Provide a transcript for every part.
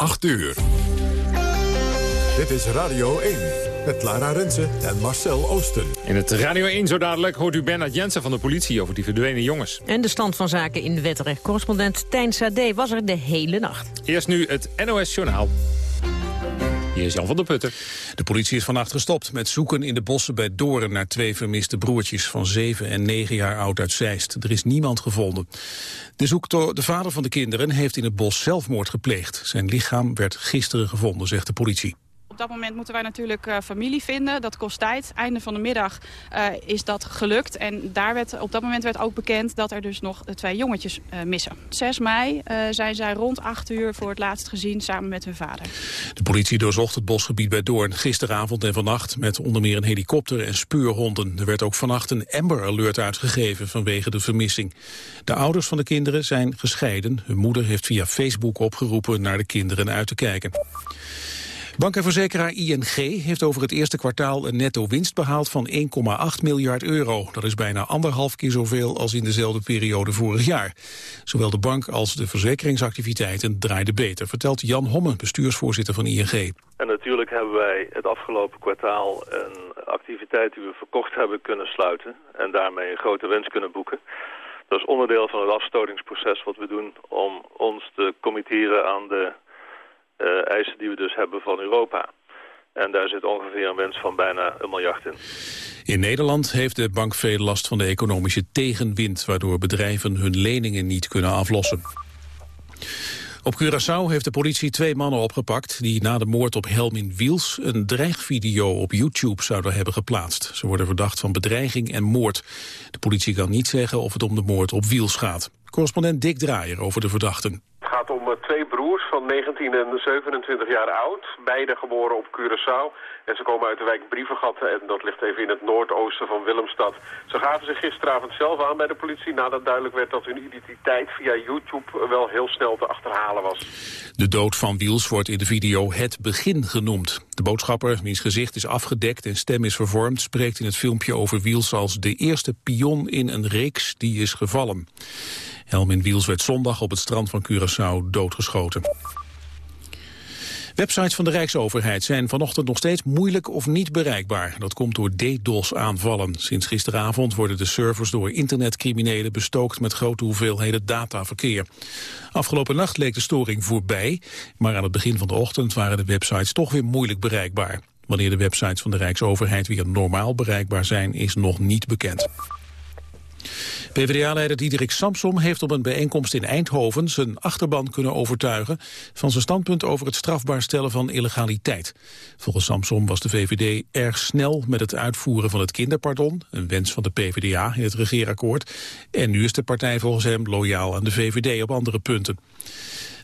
8 uur. Dit is Radio 1 met Lara Rensen en Marcel Oosten. In het Radio 1 zo dadelijk hoort u Bernard Jensen van de politie over die verdwenen jongens. En de stand van zaken in Wetteren. Correspondent Tijn Sade was er de hele nacht. Eerst nu het NOS Journaal. Is Jan van der Putten. De politie is vannacht gestopt met zoeken in de bossen bij Doren... naar twee vermiste broertjes van 7 en 9 jaar oud uit Zeist. Er is niemand gevonden. De zoektocht, de vader van de kinderen heeft in het bos zelfmoord gepleegd. Zijn lichaam werd gisteren gevonden, zegt de politie dat moment moeten wij natuurlijk uh, familie vinden. Dat kost tijd. Einde van de middag uh, is dat gelukt. En daar werd, op dat moment werd ook bekend dat er dus nog twee jongetjes missen. 6 mei zijn zij rond 8 uur voor het laatst gezien samen met hun vader. De politie doorzocht het bosgebied bij Doorn gisteravond en vannacht... met onder meer een helikopter en speurhonden. Er werd ook vannacht een Amber Alert uitgegeven vanwege de vermissing. De ouders van de kinderen zijn gescheiden. Hun moeder heeft via Facebook opgeroepen naar de kinderen uit te kijken. Bank en verzekeraar ING heeft over het eerste kwartaal een netto winst behaald van 1,8 miljard euro. Dat is bijna anderhalf keer zoveel als in dezelfde periode vorig jaar. Zowel de bank als de verzekeringsactiviteiten draaiden beter, vertelt Jan Homme, bestuursvoorzitter van ING. En natuurlijk hebben wij het afgelopen kwartaal een activiteit die we verkocht hebben kunnen sluiten en daarmee een grote winst kunnen boeken. Dat is onderdeel van het afstotingsproces wat we doen om ons te committeren aan de eisen die we dus hebben van Europa. En daar zit ongeveer een winst van bijna een miljard in. In Nederland heeft de bank veel last van de economische tegenwind... waardoor bedrijven hun leningen niet kunnen aflossen. Op Curaçao heeft de politie twee mannen opgepakt... die na de moord op Helmin Wiels een dreigvideo op YouTube zouden hebben geplaatst. Ze worden verdacht van bedreiging en moord. De politie kan niet zeggen of het om de moord op Wiels gaat. Correspondent Dick Draaier over de verdachten. Om eh, twee broers van 19 en 27 jaar oud. Beide geboren op Curaçao. En ze komen uit de wijk Brievengat en dat ligt even in het noordoosten van Willemstad. Ze gaven zich gisteravond zelf aan bij de politie nadat duidelijk werd dat hun identiteit via YouTube wel heel snel te achterhalen was. De dood van Wiels wordt in de video het begin genoemd. De boodschapper, wiens gezicht is afgedekt en stem is vervormd, spreekt in het filmpje over Wiels als de eerste pion in een reeks die is gevallen. Helmin Wiels werd zondag op het strand van Curaçao doodgeschoten. Websites van de Rijksoverheid zijn vanochtend nog steeds moeilijk of niet bereikbaar. Dat komt door DDoS-aanvallen. Sinds gisteravond worden de servers door internetcriminelen bestookt met grote hoeveelheden dataverkeer. Afgelopen nacht leek de storing voorbij, maar aan het begin van de ochtend waren de websites toch weer moeilijk bereikbaar. Wanneer de websites van de Rijksoverheid weer normaal bereikbaar zijn, is nog niet bekend. PvdA-leider Diederik Samsom heeft op een bijeenkomst in Eindhoven zijn achterban kunnen overtuigen van zijn standpunt over het strafbaar stellen van illegaliteit. Volgens Samsom was de VVD erg snel met het uitvoeren van het kinderpardon, een wens van de PvdA in het regeerakkoord. En nu is de partij volgens hem loyaal aan de VVD op andere punten.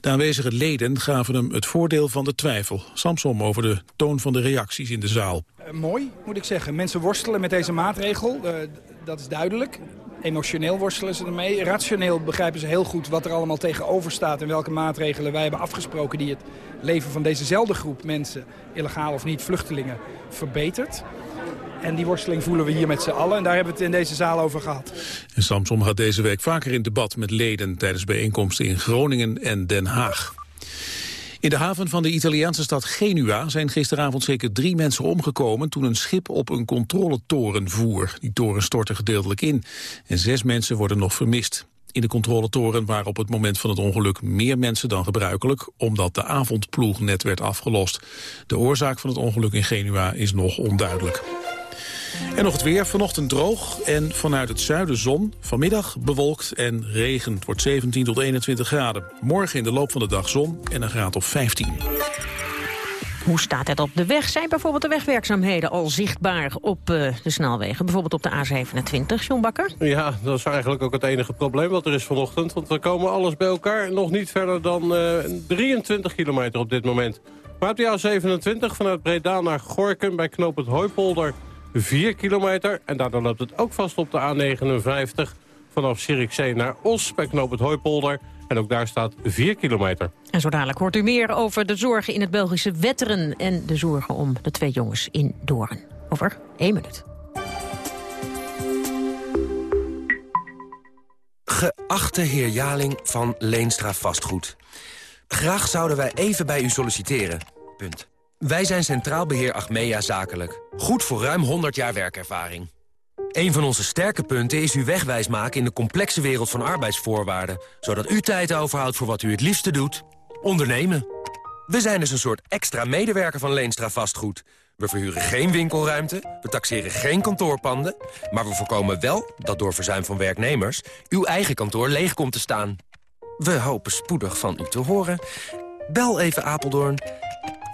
De aanwezige leden gaven hem het voordeel van de twijfel. Samsom over de toon van de reacties in de zaal. Uh, mooi, moet ik zeggen. Mensen worstelen met deze maatregel, uh, dat is duidelijk. Emotioneel worstelen ze ermee. Rationeel begrijpen ze heel goed wat er allemaal tegenover staat... en welke maatregelen wij hebben afgesproken... die het leven van dezezelfde groep mensen, illegaal of niet, vluchtelingen, verbetert. En die worsteling voelen we hier met z'n allen. En daar hebben we het in deze zaal over gehad. En Samsom gaat deze week vaker in debat met leden... tijdens bijeenkomsten in Groningen en Den Haag. In de haven van de Italiaanse stad Genua zijn gisteravond zeker drie mensen omgekomen toen een schip op een controletoren voer. Die toren stortte gedeeltelijk in en zes mensen worden nog vermist. In de controletoren waren op het moment van het ongeluk meer mensen dan gebruikelijk, omdat de avondploeg net werd afgelost. De oorzaak van het ongeluk in Genua is nog onduidelijk. En nog het weer. Vanochtend droog en vanuit het zuiden zon. Vanmiddag bewolkt en regen. Het wordt 17 tot 21 graden. Morgen in de loop van de dag zon en een graad of 15. Hoe staat het op de weg? Zijn bijvoorbeeld de wegwerkzaamheden al zichtbaar op uh, de snelwegen? Bijvoorbeeld op de A27, John Bakker? Ja, dat is eigenlijk ook het enige probleem wat er is vanochtend. Want we komen alles bij elkaar nog niet verder dan uh, 23 kilometer op dit moment. Maar op de A27 vanuit Breda naar Gorkum bij knoop het Hooipolder 4 kilometer. En daardoor loopt het ook vast op de A59 vanaf Zierikzee naar Os bij knoop het Hooipolder. En ook daar staat 4 kilometer. En zo dadelijk hoort u meer over de zorgen in het Belgische Wetteren... en de zorgen om de twee jongens in Doorn. Over één minuut. Geachte heer Jaling van Leenstra Vastgoed. Graag zouden wij even bij u solliciteren. Punt. Wij zijn Centraal Beheer Achmea Zakelijk. Goed voor ruim 100 jaar werkervaring. Een van onze sterke punten is u wegwijs maken in de complexe wereld van arbeidsvoorwaarden. Zodat u tijd overhoudt voor wat u het liefste doet. Ondernemen. We zijn dus een soort extra medewerker van Leenstra Vastgoed. We verhuren geen winkelruimte, we taxeren geen kantoorpanden... maar we voorkomen wel dat door verzuim van werknemers... uw eigen kantoor leeg komt te staan. We hopen spoedig van u te horen. Bel even Apeldoorn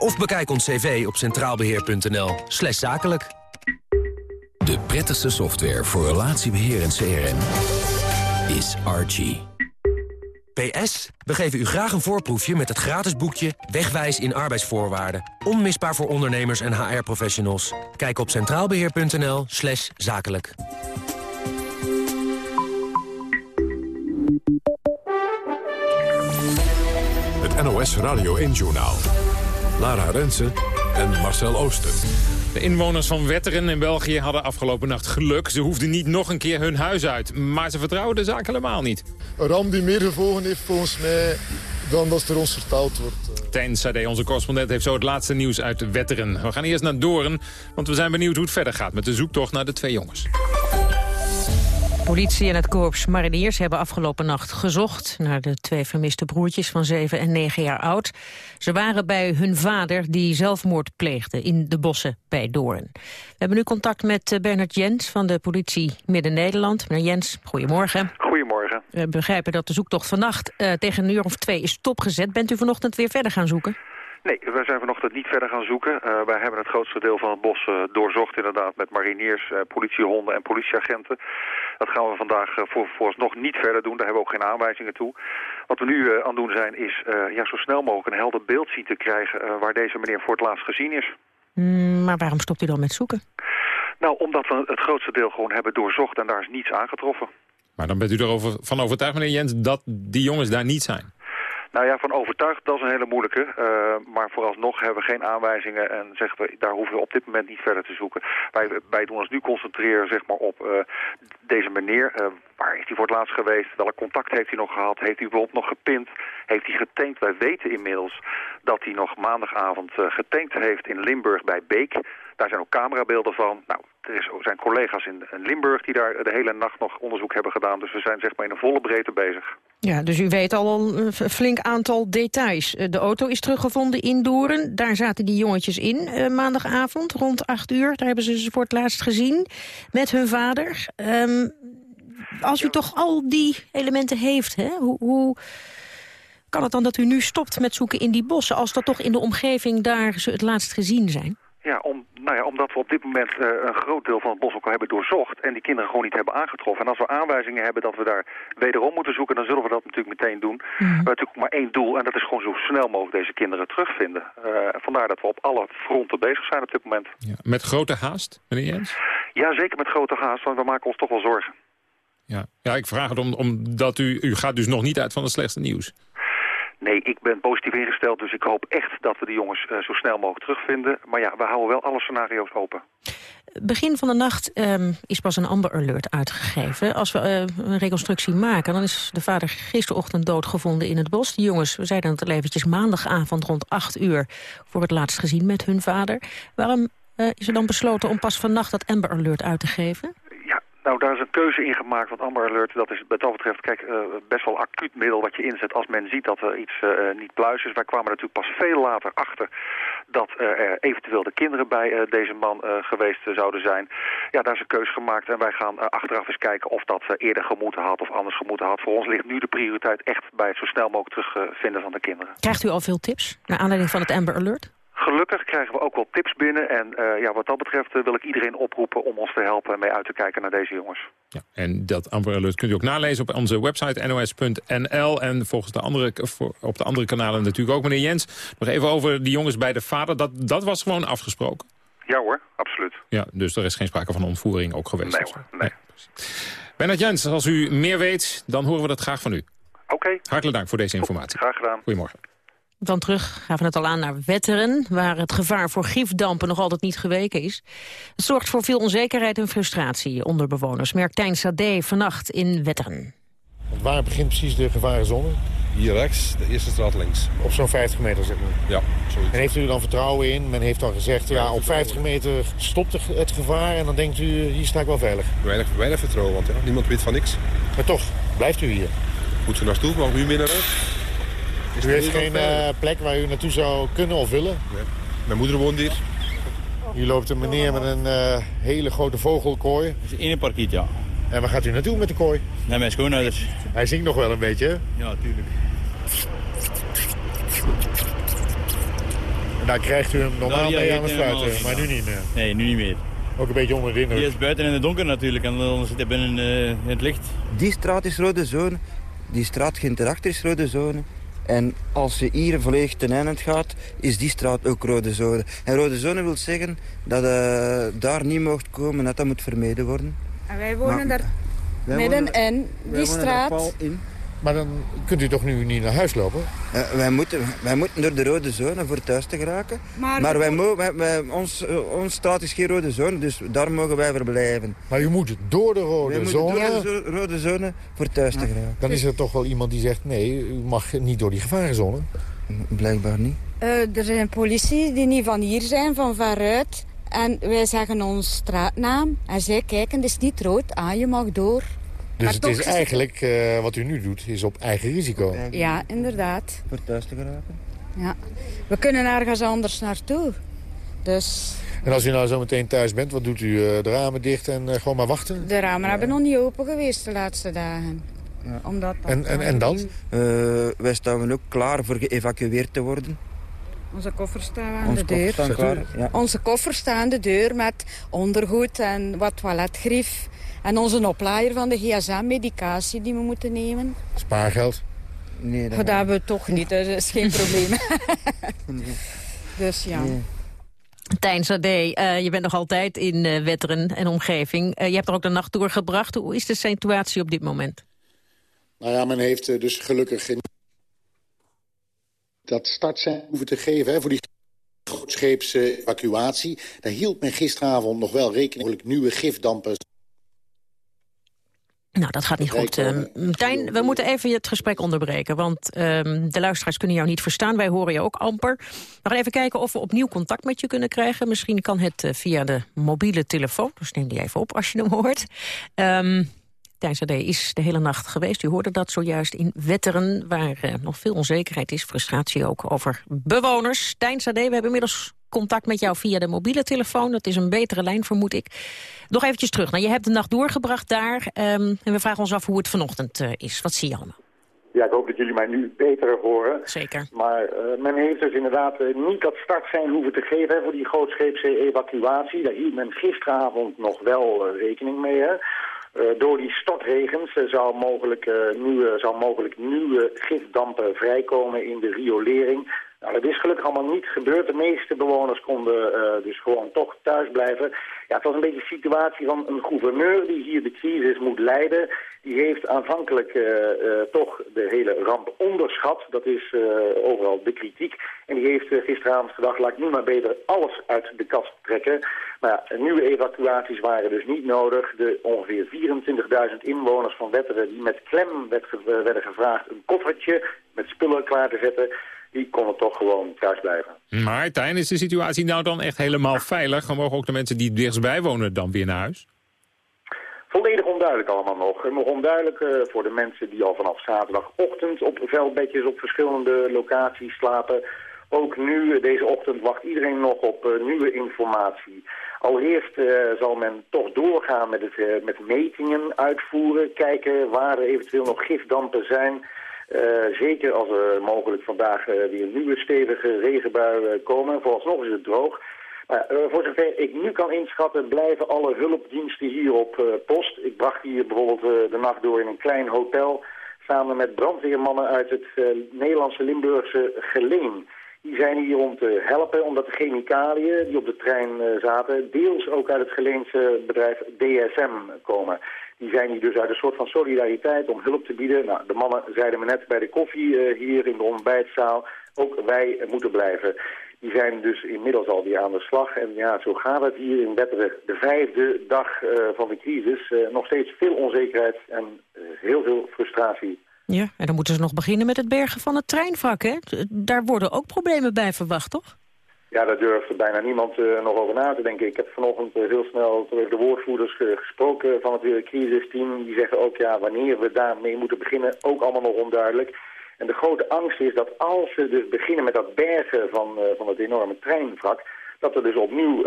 of bekijk ons cv op centraalbeheer.nl slash zakelijk. De prettigste software voor relatiebeheer en CRM is Archie. PS, we geven u graag een voorproefje met het gratis boekje Wegwijs in arbeidsvoorwaarden. Onmisbaar voor ondernemers en HR-professionals. Kijk op centraalbeheer.nl slash zakelijk. Het NOS Radio 1-journaal. Lara Rensen en Marcel Ooster. De inwoners van Wetteren in België hadden afgelopen nacht geluk. Ze hoefden niet nog een keer hun huis uit. Maar ze vertrouwen de zaak helemaal niet. Een ramp die meer gevolgen heeft volgens mij dan dat er ons verteld wordt. Tijn Sade, onze correspondent, heeft zo het laatste nieuws uit Wetteren. We gaan eerst naar Doorn, want we zijn benieuwd hoe het verder gaat... met de zoektocht naar de twee jongens. Politie en het korps mariniers hebben afgelopen nacht gezocht... naar de twee vermiste broertjes van 7 en 9 jaar oud. Ze waren bij hun vader die zelfmoord pleegde in de bossen bij Doorn. We hebben nu contact met eh, Bernard Jens van de politie Midden-Nederland. Meneer Jens, goedemorgen. Goedemorgen. We begrijpen dat de zoektocht vannacht uh, tegen een uur of twee is stopgezet. Bent u vanochtend weer verder gaan zoeken? Nee, we zijn vanochtend niet verder gaan zoeken. Uh, wij hebben het grootste deel van het bos uh, doorzocht inderdaad met mariniers, uh, politiehonden en politieagenten. Dat gaan we vandaag voor, vooralsnog niet verder doen, daar hebben we ook geen aanwijzingen toe. Wat we nu aan het doen zijn is ja, zo snel mogelijk een helder beeld zien te krijgen waar deze meneer voor het laatst gezien is. Mm, maar waarom stopt u dan met zoeken? Nou, omdat we het grootste deel gewoon hebben doorzocht en daar is niets aangetroffen. Maar dan bent u erover van overtuigd, meneer Jens, dat die jongens daar niet zijn? Nou ja, van overtuigd, dat is een hele moeilijke. Uh, maar vooralsnog hebben we geen aanwijzingen en zeggen we, daar hoeven we op dit moment niet verder te zoeken. Wij, wij doen ons nu concentreren zeg maar, op uh, deze meneer. Uh, waar is hij voor het laatst geweest? Welk contact heeft hij nog gehad? Heeft hij bijvoorbeeld nog gepind? Heeft hij getankt? Wij weten inmiddels dat hij nog maandagavond getankt heeft in Limburg bij Beek. Daar zijn ook camerabeelden van. Nou, er zijn collega's in Limburg die daar de hele nacht nog onderzoek hebben gedaan. Dus we zijn zeg maar in een volle breedte bezig. Ja, dus u weet al een flink aantal details. De auto is teruggevonden in Doorn. Daar zaten die jongetjes in uh, maandagavond rond 8 uur. Daar hebben ze ze voor het laatst gezien met hun vader. Um, als u toch al die elementen heeft, hè, hoe, hoe kan het dan dat u nu stopt met zoeken in die bossen... als dat toch in de omgeving daar ze het laatst gezien zijn? Ja, om, nou ja, omdat we op dit moment uh, een groot deel van het bos ook al hebben doorzocht... en die kinderen gewoon niet hebben aangetroffen. En als we aanwijzingen hebben dat we daar wederom moeten zoeken... dan zullen we dat natuurlijk meteen doen. Mm. We hebben natuurlijk maar één doel en dat is gewoon zo snel mogelijk deze kinderen terugvinden. Uh, vandaar dat we op alle fronten bezig zijn op dit moment. Ja, met grote haast, meneer Jens? Ja, zeker met grote haast, want we maken ons toch wel zorgen. Ja, ja ik vraag het om, omdat u, u gaat dus nog niet uit van het slechtste nieuws. Nee, ik ben positief ingesteld, dus ik hoop echt dat we de jongens uh, zo snel mogelijk terugvinden. Maar ja, we houden wel alle scenario's open. Begin van de nacht um, is pas een Amber Alert uitgegeven. Als we uh, een reconstructie maken, dan is de vader gisterochtend doodgevonden in het bos. De jongens, we zeiden het eventjes, maandagavond rond 8 uur... voor het laatst gezien met hun vader. Waarom uh, is er dan besloten om pas vannacht dat Amber Alert uit te geven? Nou, daar is een keuze in gemaakt, want Amber Alert, dat is wat dat betreft, kijk, uh, best wel acuut middel wat je inzet als men ziet dat er iets uh, niet pluis is. Wij kwamen natuurlijk pas veel later achter dat uh, er eventueel de kinderen bij deze man geweest zouden zijn. Ja, daar is een keuze gemaakt en wij gaan achteraf eens kijken of dat eerder gemoeten had of anders gemoeten had. Voor ons ligt nu de prioriteit echt bij het zo snel mogelijk terugvinden van de kinderen. Krijgt u al veel tips, naar aanleiding van het Amber Alert? Gelukkig krijgen we ook wel tips binnen. En uh, ja, wat dat betreft uh, wil ik iedereen oproepen om ons te helpen mee uit te kijken naar deze jongens. Ja, en dat Amber Alert kunt u ook nalezen op onze website nos.nl. En volgens de andere, op de andere kanalen natuurlijk ook. Meneer Jens, nog even over die jongens bij de vader. Dat, dat was gewoon afgesproken? Ja hoor, absoluut. Ja, dus er is geen sprake van ontvoering ook geweest? Nee hoor, nee. nee Bernard Jens, als u meer weet, dan horen we dat graag van u. Oké. Okay. Hartelijk dank voor deze informatie. Graag gedaan. Goedemorgen. Dan terug gaven het al aan naar Wetteren... waar het gevaar voor gifdampen nog altijd niet geweken is. Het zorgt voor veel onzekerheid en frustratie onder bewoners... merkt Tijn Sade vannacht in Wetteren. Waar begint precies de gevarenzone? Hier rechts, de eerste straat links. Op zo'n 50 meter, zeg maar? Ja, zoiets. En heeft u er dan vertrouwen in? Men heeft al gezegd, ja, op 50 meter stopt het gevaar... en dan denkt u, hier sta ik wel veilig. Weinig, weinig vertrouwen, want ja, niemand weet van niks. Maar toch, blijft u hier? Moet u naartoe? Mag u naar huis? u heeft geen uh, plek waar u naartoe zou kunnen of willen? Nee. Mijn moeder woont hier. Hier loopt een meneer met een uh, hele grote vogelkooi. Dat is in een parkiet, ja. En waar gaat u naartoe met de kooi? Naar mijn schoonouders. Hij zingt nog wel een beetje, hè? Ja, tuurlijk. En daar krijgt u hem normaal mee aan het fluiten, maar nu niet meer? Nee, nu niet meer. Ook een beetje onder de indruk? Die is buiten in het donker natuurlijk en dan zit hij binnen uh, in het licht. Die straat is rode zone, die straat ging erachter is rode zone. En als je hier volledig ten einde gaat, is die straat ook rode zone. En rode zone wil zeggen dat uh, daar niet mocht komen, dat dat moet vermeden worden. En wij wonen maar, daar midden in die straat. In. Maar dan kunt u toch nu niet naar huis lopen? Uh, wij, moeten, wij moeten door de rode zone voor thuis te geraken. Maar, maar wij mogen, wij, wij, ons, uh, ons straat is geen rode zone, dus daar mogen wij verblijven. Maar u moet door de rode wij zone? door de rode zone voor thuis ja. te geraken. Dan is er toch wel iemand die zegt, nee, u mag niet door die gevarenzone? Blijkbaar niet. Uh, er zijn politie die niet van hier zijn, van waaruit. En wij zeggen ons straatnaam. En zij kijken, het is niet rood. Ah, je mag door. Dus het is eigenlijk, uh, wat u nu doet, is op eigen risico. Ja, inderdaad. Voor thuis te geraken. Ja. We kunnen ergens anders naartoe. Dus... En als u nou zo meteen thuis bent, wat doet u? Uh, de ramen dicht en uh, gewoon maar wachten? De ramen ja. hebben nog niet open geweest de laatste dagen. Ja. Omdat en, en, en dan? wij staan ook klaar voor geëvacueerd te worden. Onze koffers staan aan Onze de deur. Klaar, ja. Onze koffers staan aan de deur met ondergoed en wat toiletgrief. En onze oplaaier van de gsm-medicatie die we moeten nemen. Spaargeld? Nee, dat, dat hebben we toch niet, dat is geen probleem. nee. Dus ja. Nee. Tijn Sade, uh, je bent nog altijd in uh, Wetteren en omgeving. Uh, je hebt er ook de nacht doorgebracht. Hoe is de situatie op dit moment? Nou ja, men heeft dus gelukkig geen... dat startsein hoeven te geven hè, voor die grootscheepse evacuatie. Daar hield men gisteravond nog wel rekening met nieuwe gifdampen nou, dat gaat niet goed. Uh, Tijn, we moeten even het gesprek onderbreken, want uh, de luisteraars kunnen jou niet verstaan. Wij horen je ook amper. We gaan even kijken of we opnieuw contact met je kunnen krijgen. Misschien kan het uh, via de mobiele telefoon, dus neem die even op als je hem hoort. Um, Tijn Sade is de hele nacht geweest. U hoorde dat zojuist in Wetteren, waar uh, nog veel onzekerheid is. Frustratie ook over bewoners. Tijn Sade, we hebben inmiddels contact met jou via de mobiele telefoon. Dat is een betere lijn, vermoed ik. Nog eventjes terug. Nou, je hebt de nacht doorgebracht daar. Um, en we vragen ons af hoe het vanochtend uh, is. Wat zie je allemaal? Ja, ik hoop dat jullie mij nu beter horen. Zeker. Maar uh, men heeft dus inderdaad uh, niet dat startsein hoeven te geven hè, voor die grootscheepse evacuatie. Daar hield men gisteravond nog wel rekening mee. Hè. Uh, door die stortregens uh, zou, mogelijk, uh, nieuwe, zou mogelijk nieuwe gifdampen vrijkomen in de riolering. Nou, dat is gelukkig allemaal niet gebeurd. De meeste bewoners konden dus gewoon toch thuis blijven. Ja, het was een beetje een situatie van een gouverneur die hier de crisis moet leiden. Die heeft aanvankelijk toch de hele ramp onderschat. Dat is overal de kritiek. En die heeft gisteravond gedacht, laat ik nu maar beter alles uit de kast trekken. Maar ja, nieuwe evacuaties waren dus niet nodig. De ongeveer 24.000 inwoners van Wetteren die met klem werden gevraagd een koffertje met spullen klaar te zetten, die konden toch gewoon thuis blijven. Maar Tijn, is de situatie nou dan echt helemaal veilig? Mogen ook de mensen die dichtstbij wonen dan weer naar huis? Volledig onduidelijk allemaal nog. Nog onduidelijk uh, voor de mensen die al vanaf zaterdagochtend op veldbedjes op verschillende locaties slapen. Ook nu, deze ochtend, wacht iedereen nog op uh, nieuwe informatie. Allereerst uh, zal men toch doorgaan met, het, met metingen uitvoeren. Kijken waar er eventueel nog gifdampen zijn. Uh, zeker als er mogelijk vandaag weer nieuwe stevige regenbuien komen. Vooralsnog is het droog. Maar voor zover ik nu kan inschatten blijven alle hulpdiensten hier op post. Ik bracht hier bijvoorbeeld de nacht door in een klein hotel... samen met brandweermannen uit het Nederlandse Limburgse Geleen... Die zijn hier om te helpen, omdat de chemicaliën die op de trein zaten... deels ook uit het Geleense bedrijf DSM komen. Die zijn hier dus uit een soort van solidariteit om hulp te bieden. Nou, de mannen zeiden me net bij de koffie uh, hier in de ontbijtzaal... ook wij moeten blijven. Die zijn dus inmiddels al weer aan de slag. En ja, zo gaat het hier in Wetteren. De vijfde dag uh, van de crisis. nog steeds veel onzekerheid en heel veel frustratie Ja, en dan moeten ze nog beginnen met het bergen van het treinvak, hè? Daar worden ook problemen bij verwacht, toch? Ja, daar durft bijna niemand uh, nog over na te denken. Ik heb vanochtend uh, heel snel de woordvoerders uh, gesproken van het crisisteam. Die zeggen ook, ja, wanneer we daarmee moeten beginnen, ook allemaal nog onduidelijk. En de grote angst is dat als we dus beginnen met dat bergen van, van het enorme treinvrak dat er dus opnieuw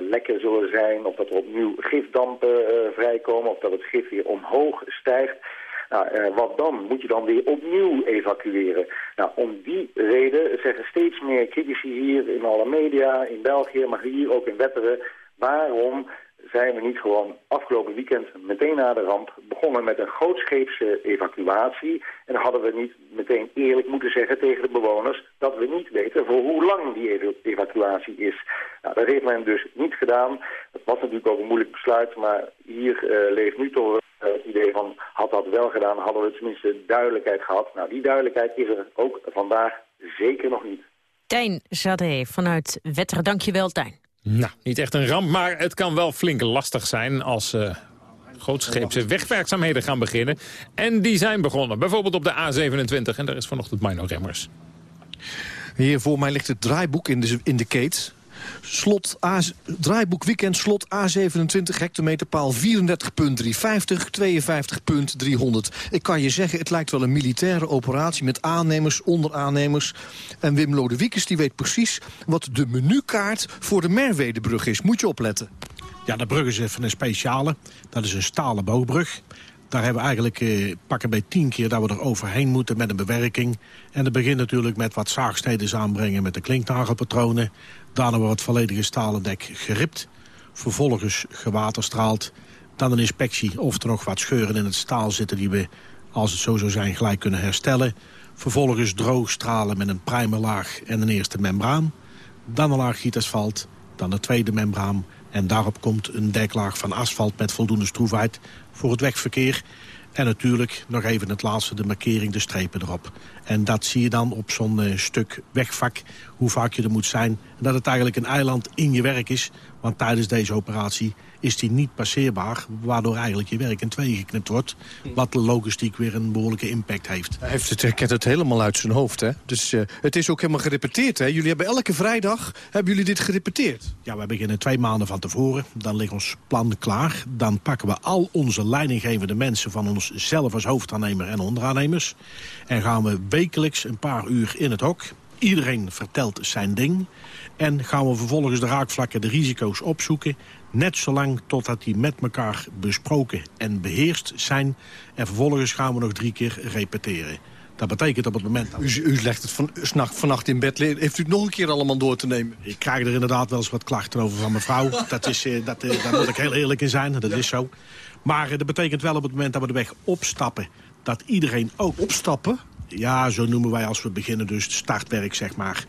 lekken zullen zijn, of dat er opnieuw gifdampen vrijkomen, of dat het gif weer omhoog stijgt. Nou, uh, wat dan? Moet je dan weer opnieuw evacueren? Nou, om die reden zeggen steeds meer critici hier in alle media, in België, maar hier ook in Wetteren, waarom zijn we niet gewoon afgelopen weekend meteen na de ramp begonnen met een grootscheepse evacuatie. En hadden we niet meteen eerlijk moeten zeggen tegen de bewoners dat we niet weten voor hoe lang die evacuatie is. Nou, dat heeft men dus niet gedaan. Dat was natuurlijk ook een moeilijk besluit, maar hier uh, leeft nu toch het idee van had dat wel gedaan, hadden we tenminste duidelijkheid gehad. Nou, die duidelijkheid is er ook vandaag zeker nog niet. Tijn Zade vanuit Wetteren. Dankjewel, Tijn. Nou, niet echt een ramp, maar het kan wel flink lastig zijn als... Uh grootscheepse wegwerkzaamheden gaan beginnen. En die zijn begonnen, bijvoorbeeld op de A27. En daar is vanochtend Mino Remmers. Hier voor mij ligt het draaiboek in de, in de keet. Slot A, draaiboek weekend slot A27 hectometerpaal 34.350, 52.300. Ik kan je zeggen, het lijkt wel een militaire operatie met aannemers, onderaannemers. En Wim Lodewiekes die weet precies wat de menukaart voor de Merwedebrug is. Moet je opletten. Ja, de brug is even een speciale. Dat is een stalen boogbrug. Daar hebben we eigenlijk eh, pakken bij tien keer dat we er overheen moeten met een bewerking. En dat begint natuurlijk met wat zaagsteden aanbrengen met de klinknagelpatronen. Daarna wordt het volledige stalen dek geript. Vervolgens gewaterstraald. Dan een inspectie of er nog wat scheuren in het staal zitten... die we, als het zo zou zijn, gelijk kunnen herstellen. Vervolgens droog stralen met een primerlaag en een eerste membraan. Dan een laag gietasfalt, dan de tweede membraan... en daarop komt een deklaag van asfalt met voldoende stroefheid... voor het wegverkeer. En natuurlijk nog even het laatste, de markering, de strepen erop. En dat zie je dan op zo'n uh, stuk wegvak, hoe vaak je er moet zijn. En dat het eigenlijk een eiland in je werk is. Want tijdens deze operatie is die niet passeerbaar... waardoor eigenlijk je werk in twee geknipt wordt. Wat de logistiek weer een behoorlijke impact heeft. Hij heeft het, kent het helemaal uit zijn hoofd, hè? Dus uh, het is ook helemaal gerepeteerd, hè? Jullie hebben elke vrijdag hebben jullie dit gerepeteerd? Ja, we beginnen twee maanden van tevoren. Dan ligt ons plan klaar. Dan pakken we al onze leidinggevende mensen van onszelf als hoofdaannemer en onderaannemers. En gaan we wekelijks een paar uur in het hok. Iedereen vertelt zijn ding. En gaan we vervolgens de raakvlakken, de risico's opzoeken. Net zolang totdat die met elkaar besproken en beheerst zijn. En vervolgens gaan we nog drie keer repeteren. Dat betekent op het moment... Dat... U, u legt het van, vannacht in bed. Heeft u het nog een keer allemaal door te nemen? Ik krijg er inderdaad wel eens wat klachten over van mijn vrouw. dat is, eh, dat, eh, daar moet ik heel eerlijk in zijn. Dat is zo. Maar eh, dat betekent wel op het moment dat we de weg opstappen... dat iedereen ook... Opstappen? Ja, zo noemen wij als we beginnen dus het startwerk, zeg maar.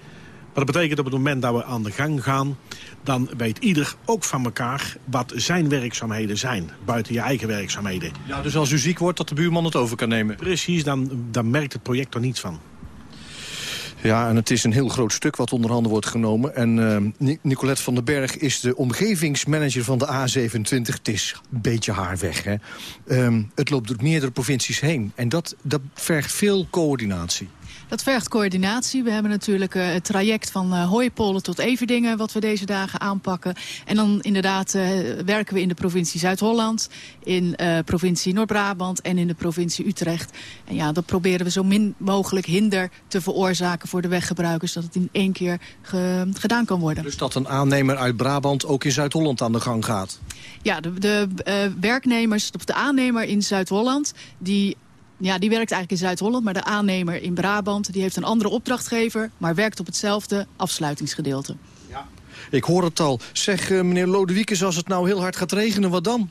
Maar dat betekent op het moment dat we aan de gang gaan... dan weet ieder ook van elkaar wat zijn werkzaamheden zijn. Buiten je eigen werkzaamheden. Ja, dus als u ziek wordt, dat de buurman het over kan nemen? Precies, dan, dan merkt het project er niets van. Ja, en het is een heel groot stuk wat onder handen wordt genomen. En uh, Nicolette van den Berg is de omgevingsmanager van de A27. Het is een beetje haar weg, hè. Um, het loopt door meerdere provincies heen. En dat, dat vergt veel coördinatie. Dat vergt coördinatie. We hebben natuurlijk uh, het traject van uh, Hooipolen tot Everdingen... wat we deze dagen aanpakken. En dan inderdaad uh, werken we in de provincie Zuid-Holland... in provincie Noord-Brabant en in de provincie Utrecht. En ja, dat proberen we zo min mogelijk hinder te veroorzaken... voor de weggebruikers, dat het in één keer ge gedaan kan worden. Dus dat een aannemer uit Brabant ook in Zuid-Holland aan de gang gaat? Ja, de, de werknemers, of de aannemer in Zuid-Holland... die ja, die werkt eigenlijk in Zuid-Holland, maar de aannemer in Brabant... die heeft een andere opdrachtgever, maar werkt op hetzelfde afsluitingsgedeelte. Ja. Ik hoor het al. Zeg, uh, meneer Lodewiekes, als het nou heel hard gaat regenen, wat dan?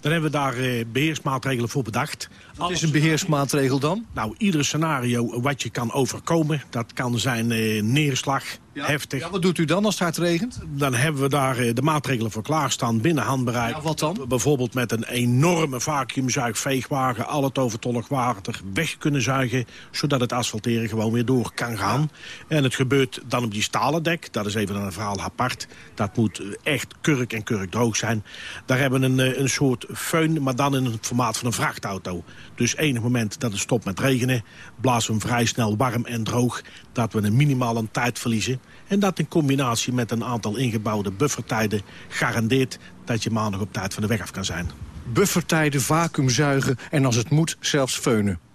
Dan hebben we daar uh, beheersmaatregelen voor bedacht. Wat is een beheersmaatregel dan? Nou, ieder scenario wat je kan overkomen. Dat kan zijn uh, neerslag, ja. heftig. Ja, wat doet u dan als het hard regent? Dan hebben we daar uh, de maatregelen voor klaarstaan binnen handbereik. Ja, wat dan? Bijvoorbeeld met een enorme vacuümzuigveegwagen... al het overtollig water weg kunnen zuigen... zodat het asfalteren gewoon weer door kan gaan. En het gebeurt dan op die stalen dek. Dat is even een verhaal apart. Dat moet echt kurk en kurk droog zijn. Daar hebben we een, een soort föhn, maar dan in het formaat van een vrachtauto. Dus enig moment dat het stopt met regenen... blazen we hem vrij snel warm en droog... dat we een minimale tijd verliezen. En dat in combinatie met een aantal ingebouwde buffertijden... garandeert dat je maandag op tijd van de weg af kan zijn. Buffertijden, vacuümzuigen en als het moet zelfs feunen.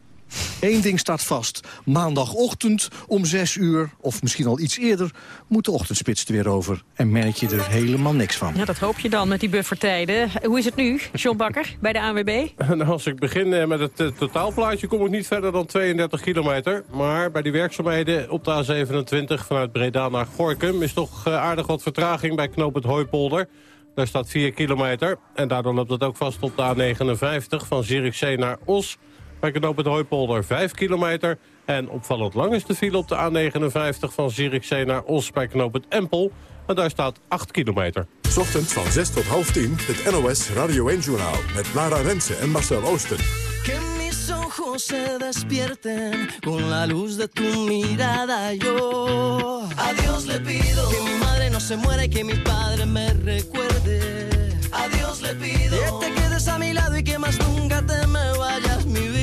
Eén ding staat vast. Maandagochtend om zes uur, of misschien al iets eerder... moet de ochtendspits er weer over. En merk je er helemaal niks van. Ja, dat hoop je dan met die buffertijden. Hoe is het nu, John Bakker, bij de ANWB? Als ik begin eh, met het eh, totaalplaatje kom ik niet verder dan 32 kilometer. Maar bij die werkzaamheden op de A27 vanuit Breda naar Gorkum... is toch eh, aardig wat vertraging bij knoop het Hooipolder... Daar staat 4 kilometer. En daardoor loopt het ook vast op de A59 van Zierikzee naar Os. Bij knoop het Hooipolder 5 kilometer. En opvallend lang is de file op de A59 van Zierikzee naar Os bij knoop het Empel. En daar staat 8 kilometer. Ochtends van 6 tot half 10 het NOS Radio 1-journaal met Lara Rensen en Marcel Oosten. ojos se despierten con la luz de tu mirada. Yo a Dios le pido que mi madre no se muera y que mi padre me recuerde. A Dios le pido que te quedes a mi lado y que más nunca te me vayas, mi vida.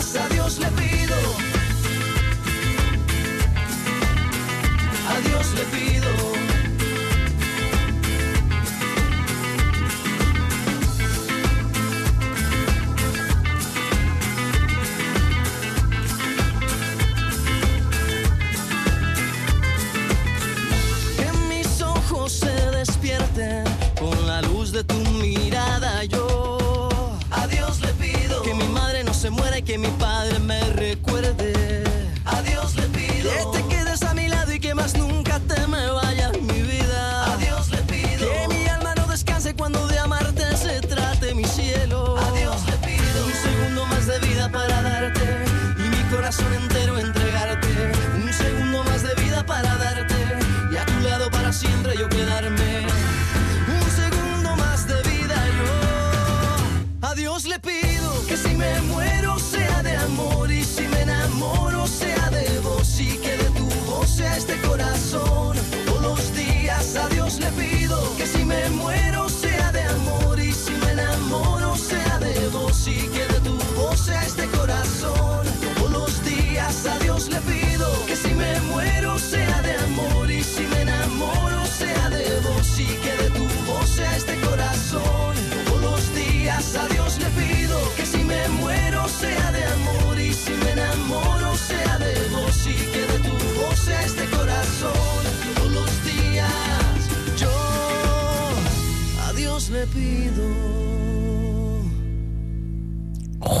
A Dios le pido. A Dios le pido. que mis ojos se despierten con la luz de tu mirada. Give me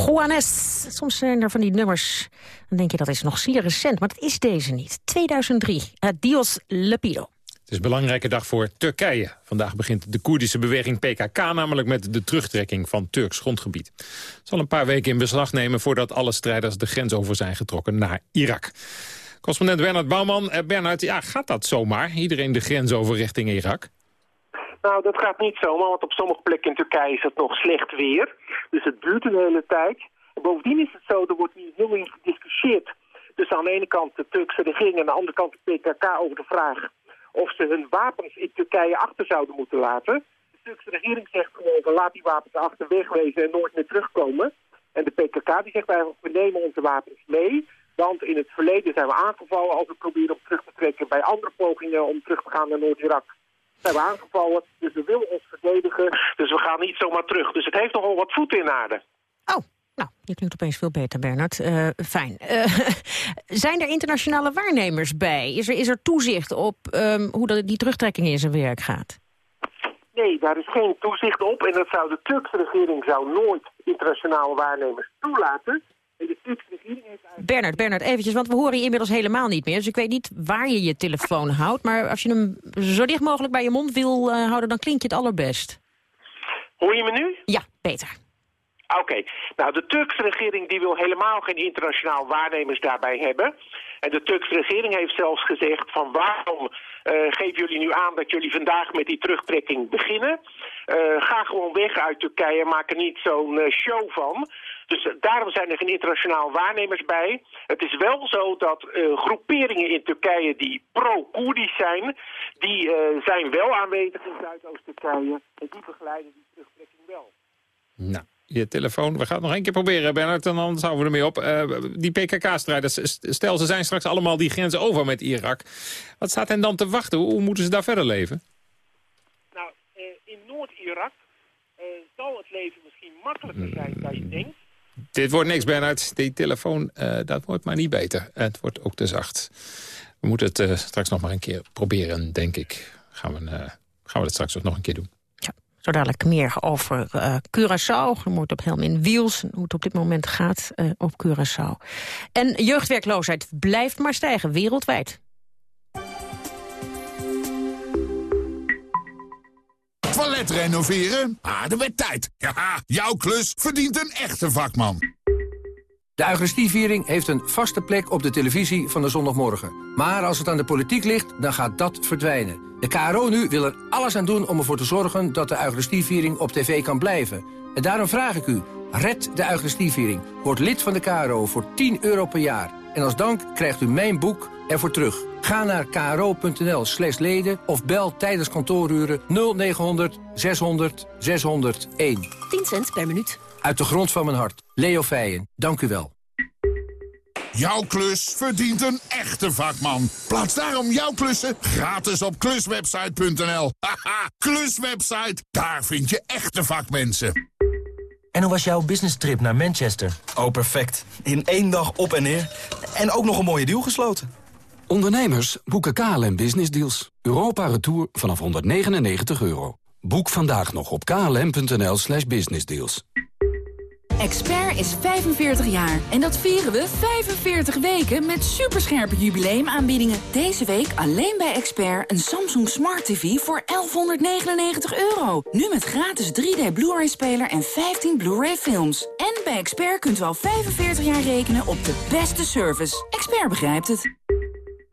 Juanes. Soms zijn er van die nummers, dan denk je dat is nog zeer recent, maar dat is deze niet. 2003, Adios Lepido. Het is een belangrijke dag voor Turkije. Vandaag begint de Koerdische beweging PKK namelijk met de terugtrekking van Turks grondgebied. Het zal een paar weken in beslag nemen voordat alle strijders de grens over zijn getrokken naar Irak. Correspondent Bernard Bouwman. Eh, Bernard, ja, gaat dat zomaar? Iedereen de grens over richting Irak? Nou, dat gaat niet zomaar, want op sommige plekken in Turkije is het nog slecht weer. Dus het duurt een hele tijd. En bovendien is het zo, er wordt hier heel in gediscussieerd. Dus aan de ene kant de Turkse regering en aan de andere kant de PKK over de vraag of ze hun wapens in Turkije achter zouden moeten laten. De Turkse regering zegt gewoon laat die wapens achter wegwezen en nooit meer terugkomen. En de PKK die zegt eigenlijk we nemen onze wapens mee. Want in het verleden zijn we aangevallen als we proberen om terug te trekken bij andere pogingen om terug te gaan naar Noord-Irak. We hebben aangevallen, dus we willen ons verdedigen. Dus we gaan niet zomaar terug. Dus het heeft nogal wat voeten in aarde. Oh, nou, je klinkt opeens veel beter, Bernard. Eh, fijn. Eh, zijn er internationale waarnemers bij? Is er, is er toezicht op ehm, hoe dat, die terugtrekking in zijn werk gaat? Nee, daar is geen toezicht op. En dat zou de Turkse regering zou nooit internationale waarnemers toelaten. Bernard, Bernard, eventjes, want we horen je inmiddels helemaal niet meer. Dus ik weet niet waar je je telefoon houdt. Maar als je hem zo dicht mogelijk bij je mond wil eh, houden, dan klinkt je het allerbest. Hoor je me nu? Ja, beter. Oké, nou de Turkse regering die wil helemaal geen internationaal waarnemers daarbij hebben. En de Turkse regering heeft zelfs gezegd van waarom uh, geven jullie nu aan dat jullie vandaag met die terugtrekking beginnen. Uh, ga gewoon weg uit Turkije, maak er niet zo'n uh, show van. Dus daarom zijn er geen internationaal waarnemers bij. Het is wel zo dat groeperingen in Turkije die pro-Koerdisch zijn, die zijn wel aanwezig in Zuidoost-Turkije. En die begeleiden die terugtrekking wel. Nou je telefoon. We gaan het nog één keer proberen, Bernard, en dan houden we ermee op. Uh, die PKK-strijders, stel ze zijn straks allemaal die grens over met Irak. Wat staat hen dan te wachten? Hoe moeten ze daar verder leven? Nou, in Noord-Irak zal het leven misschien makkelijker zijn dan je denkt. Dit wordt niks, Bernard. Die telefoon, dat wordt maar niet beter. Het wordt ook te zacht. We moeten het straks nog maar een keer proberen, denk ik. Gaan we, gaan we het straks ook nog een keer doen. Zo dadelijk meer over uh, Curaçao. Er moet op Helmin Wiels, hoe het op dit moment gaat uh, op Curaçao. En jeugdwerkloosheid blijft maar stijgen, wereldwijd. Toilet renoveren? Ah, de werd tijd. Ja, jouw klus verdient een echte vakman. De Eucharistieviering heeft een vaste plek op de televisie van de zondagmorgen. Maar als het aan de politiek ligt, dan gaat dat verdwijnen. De KRO nu wil er alles aan doen om ervoor te zorgen dat de Eucharistieviering op tv kan blijven. En daarom vraag ik u, red de Eucharistieviering. Word lid van de KRO voor 10 euro per jaar. En als dank krijgt u mijn boek ervoor terug. Ga naar kro.nl slash leden of bel tijdens kantooruren 0900 600 601. 10 cent per minuut. Uit de grond van mijn hart. Leo Feijen, dank u wel. Jouw klus verdient een echte vakman. Plaats daarom jouw klussen gratis op kluswebsite.nl. Haha, kluswebsite, daar vind je echte vakmensen. En hoe was jouw business trip naar Manchester? Oh, perfect. In één dag op en neer. En ook nog een mooie deal gesloten. Ondernemers boeken KLM Business Deals. Europa Retour vanaf 199 euro. Boek vandaag nog op klm.nl slash businessdeals. Expert is 45 jaar en dat vieren we 45 weken met superscherpe jubileumaanbiedingen. Deze week alleen bij Expert een Samsung Smart TV voor 1199 euro. Nu met gratis 3D Blu-ray speler en 15 Blu-ray films. En bij Expert kunt u al 45 jaar rekenen op de beste service. Expert begrijpt het.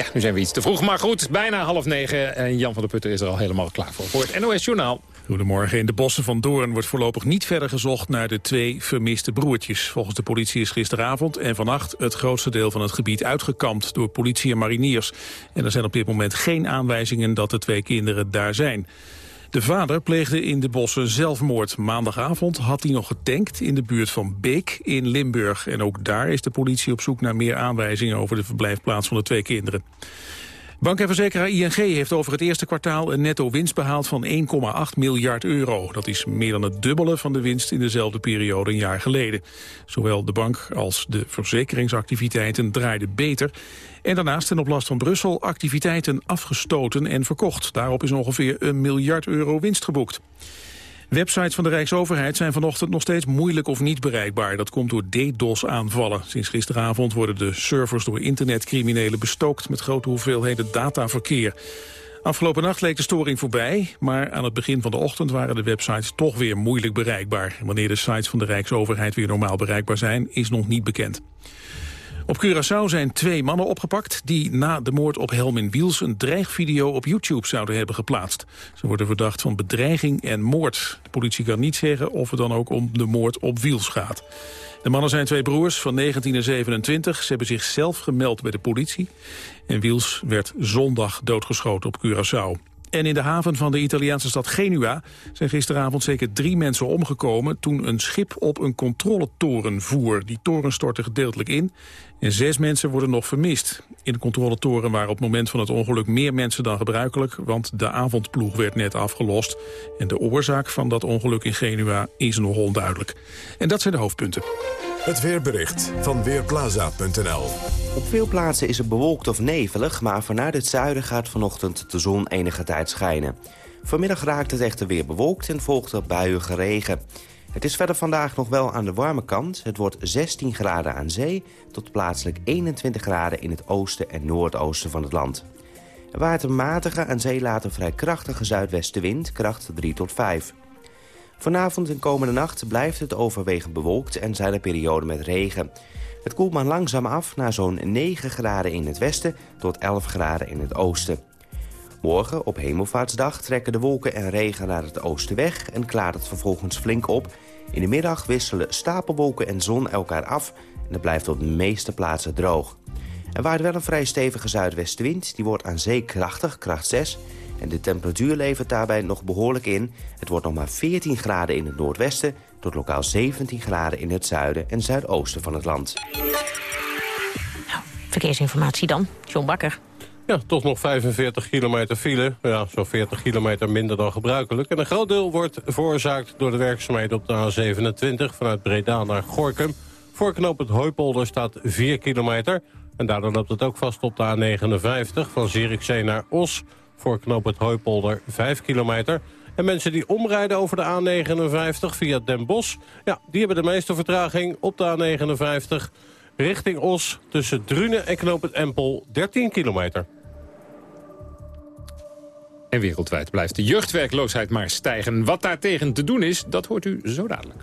Ja, nu zijn we iets te vroeg, maar goed, bijna half negen. En Jan van der Putten is er al helemaal klaar voor. Voor het NOS Journaal. Goedemorgen. In de bossen van Doorn wordt voorlopig niet verder gezocht naar de twee vermiste broertjes. Volgens de politie is gisteravond en vannacht het grootste deel van het gebied uitgekampt door politie en mariniers. En er zijn op dit moment geen aanwijzingen dat de twee kinderen daar zijn. De vader pleegde in de bossen zelfmoord. Maandagavond had hij nog getankt in de buurt van Beek in Limburg. En ook daar is de politie op zoek naar meer aanwijzingen over de verblijfplaats van de twee kinderen. Bank en verzekeraar ING heeft over het eerste kwartaal een netto winst behaald van 1,8 miljard euro. Dat is meer dan het dubbele van de winst in dezelfde periode een jaar geleden. Zowel de bank als de verzekeringsactiviteiten draaiden beter. En daarnaast zijn op last van Brussel activiteiten afgestoten en verkocht. Daarop is ongeveer een miljard euro winst geboekt. Websites van de Rijksoverheid zijn vanochtend nog steeds moeilijk of niet bereikbaar. Dat komt door DDoS-aanvallen. Sinds gisteravond worden de servers door internetcriminelen bestookt... met grote hoeveelheden dataverkeer. Afgelopen nacht leek de storing voorbij, maar aan het begin van de ochtend waren de websites toch weer moeilijk bereikbaar. Wanneer de sites van de Rijksoverheid weer normaal bereikbaar zijn, is nog niet bekend. Op Curaçao zijn twee mannen opgepakt die na de moord op Helmin Wiels een dreigvideo op YouTube zouden hebben geplaatst. Ze worden verdacht van bedreiging en moord. De politie kan niet zeggen of het dan ook om de moord op Wiels gaat. De mannen zijn twee broers van 19 en 27. Ze hebben zichzelf gemeld bij de politie. En Wiels werd zondag doodgeschoten op Curaçao. En in de haven van de Italiaanse stad Genua zijn gisteravond zeker drie mensen omgekomen toen een schip op een controletoren voer. Die toren stortte gedeeltelijk in en zes mensen worden nog vermist. In de controletoren waren op het moment van het ongeluk meer mensen dan gebruikelijk, want de avondploeg werd net afgelost. En de oorzaak van dat ongeluk in Genua is nog onduidelijk. En dat zijn de hoofdpunten. Het weerbericht van Weerplaza.nl Op veel plaatsen is het bewolkt of nevelig, maar vanuit het zuiden gaat vanochtend de zon enige tijd schijnen. Vanmiddag raakt het echter weer bewolkt en volgt er buiige regen. Het is verder vandaag nog wel aan de warme kant. Het wordt 16 graden aan zee tot plaatselijk 21 graden in het oosten en noordoosten van het land. Er waait een matige aan zee later vrij krachtige zuidwestenwind, kracht 3 tot 5. Vanavond en komende nacht blijft het overwegend bewolkt en zijn er perioden met regen. Het koelt maar langzaam af naar zo'n 9 graden in het westen tot 11 graden in het oosten. Morgen, op Hemelvaartsdag, trekken de wolken en regen naar het oosten weg... en klaart het vervolgens flink op. In de middag wisselen stapelwolken en zon elkaar af... en het blijft op de meeste plaatsen droog. Er waait wel een vrij stevige zuidwestenwind. Die wordt aan zee krachtig, kracht 6... En de temperatuur levert daarbij nog behoorlijk in. Het wordt nog maar 14 graden in het noordwesten... tot lokaal 17 graden in het zuiden en zuidoosten van het land. Verkeersinformatie dan, John Bakker. Ja, toch nog 45 kilometer file. Ja, zo'n 40 kilometer minder dan gebruikelijk. En een groot deel wordt veroorzaakt door de werkzaamheden op de A27... vanuit Breda naar Gorkum. Voor knoop het Hooipolder staat 4 kilometer. En daardoor loopt het ook vast op de A59 van Zierikzee naar Os... voor knoop het Hooipolder 5 kilometer. En mensen die omrijden over de A59 via Den Bosch... ja, die hebben de meeste vertraging op de A59 richting Os... tussen Drunen en knoop het Empel 13 kilometer. En wereldwijd blijft de jeugdwerkloosheid maar stijgen. Wat daartegen te doen is, dat hoort u zo dadelijk.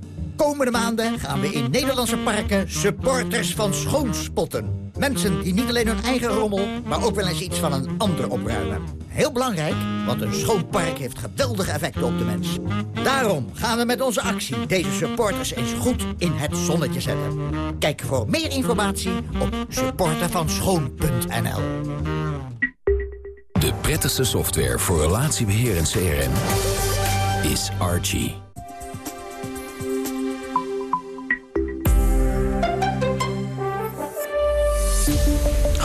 Komende maanden gaan we in Nederlandse parken supporters van schoonspotten. Mensen die niet alleen hun eigen rommel, maar ook wel eens iets van een ander opruimen. Heel belangrijk, want een schoon park heeft geweldige effecten op de mens. Daarom gaan we met onze actie deze supporters eens goed in het zonnetje zetten. Kijk voor meer informatie op supportervanschoon.nl De prettigste software voor relatiebeheer en CRM is Archie.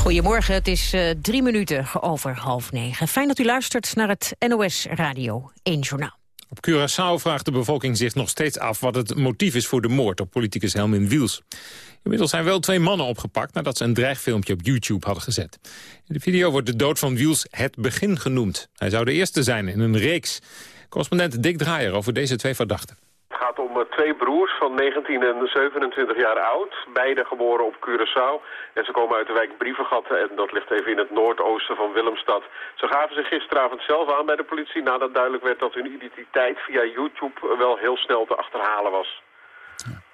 Goedemorgen, het is uh, drie minuten over half negen. Fijn dat u luistert naar het NOS Radio 1 Journaal. Op Curaçao vraagt de bevolking zich nog steeds af wat het motief is voor de moord op politicus Helmin Wiels. Inmiddels zijn wel twee mannen opgepakt nadat ze een dreigfilmpje op YouTube hadden gezet. In de video wordt de dood van Wiels het begin genoemd. Hij zou de eerste zijn in een reeks. Correspondent Dick Draaier over deze twee verdachten. Het gaat om twee broers van 19 en 27 jaar oud. Beide geboren op Curaçao. En ze komen uit de wijk Brievengat en dat ligt even in het noordoosten van Willemstad. Ze gaven zich gisteravond zelf aan bij de politie nadat duidelijk werd dat hun identiteit via YouTube wel heel snel te achterhalen was.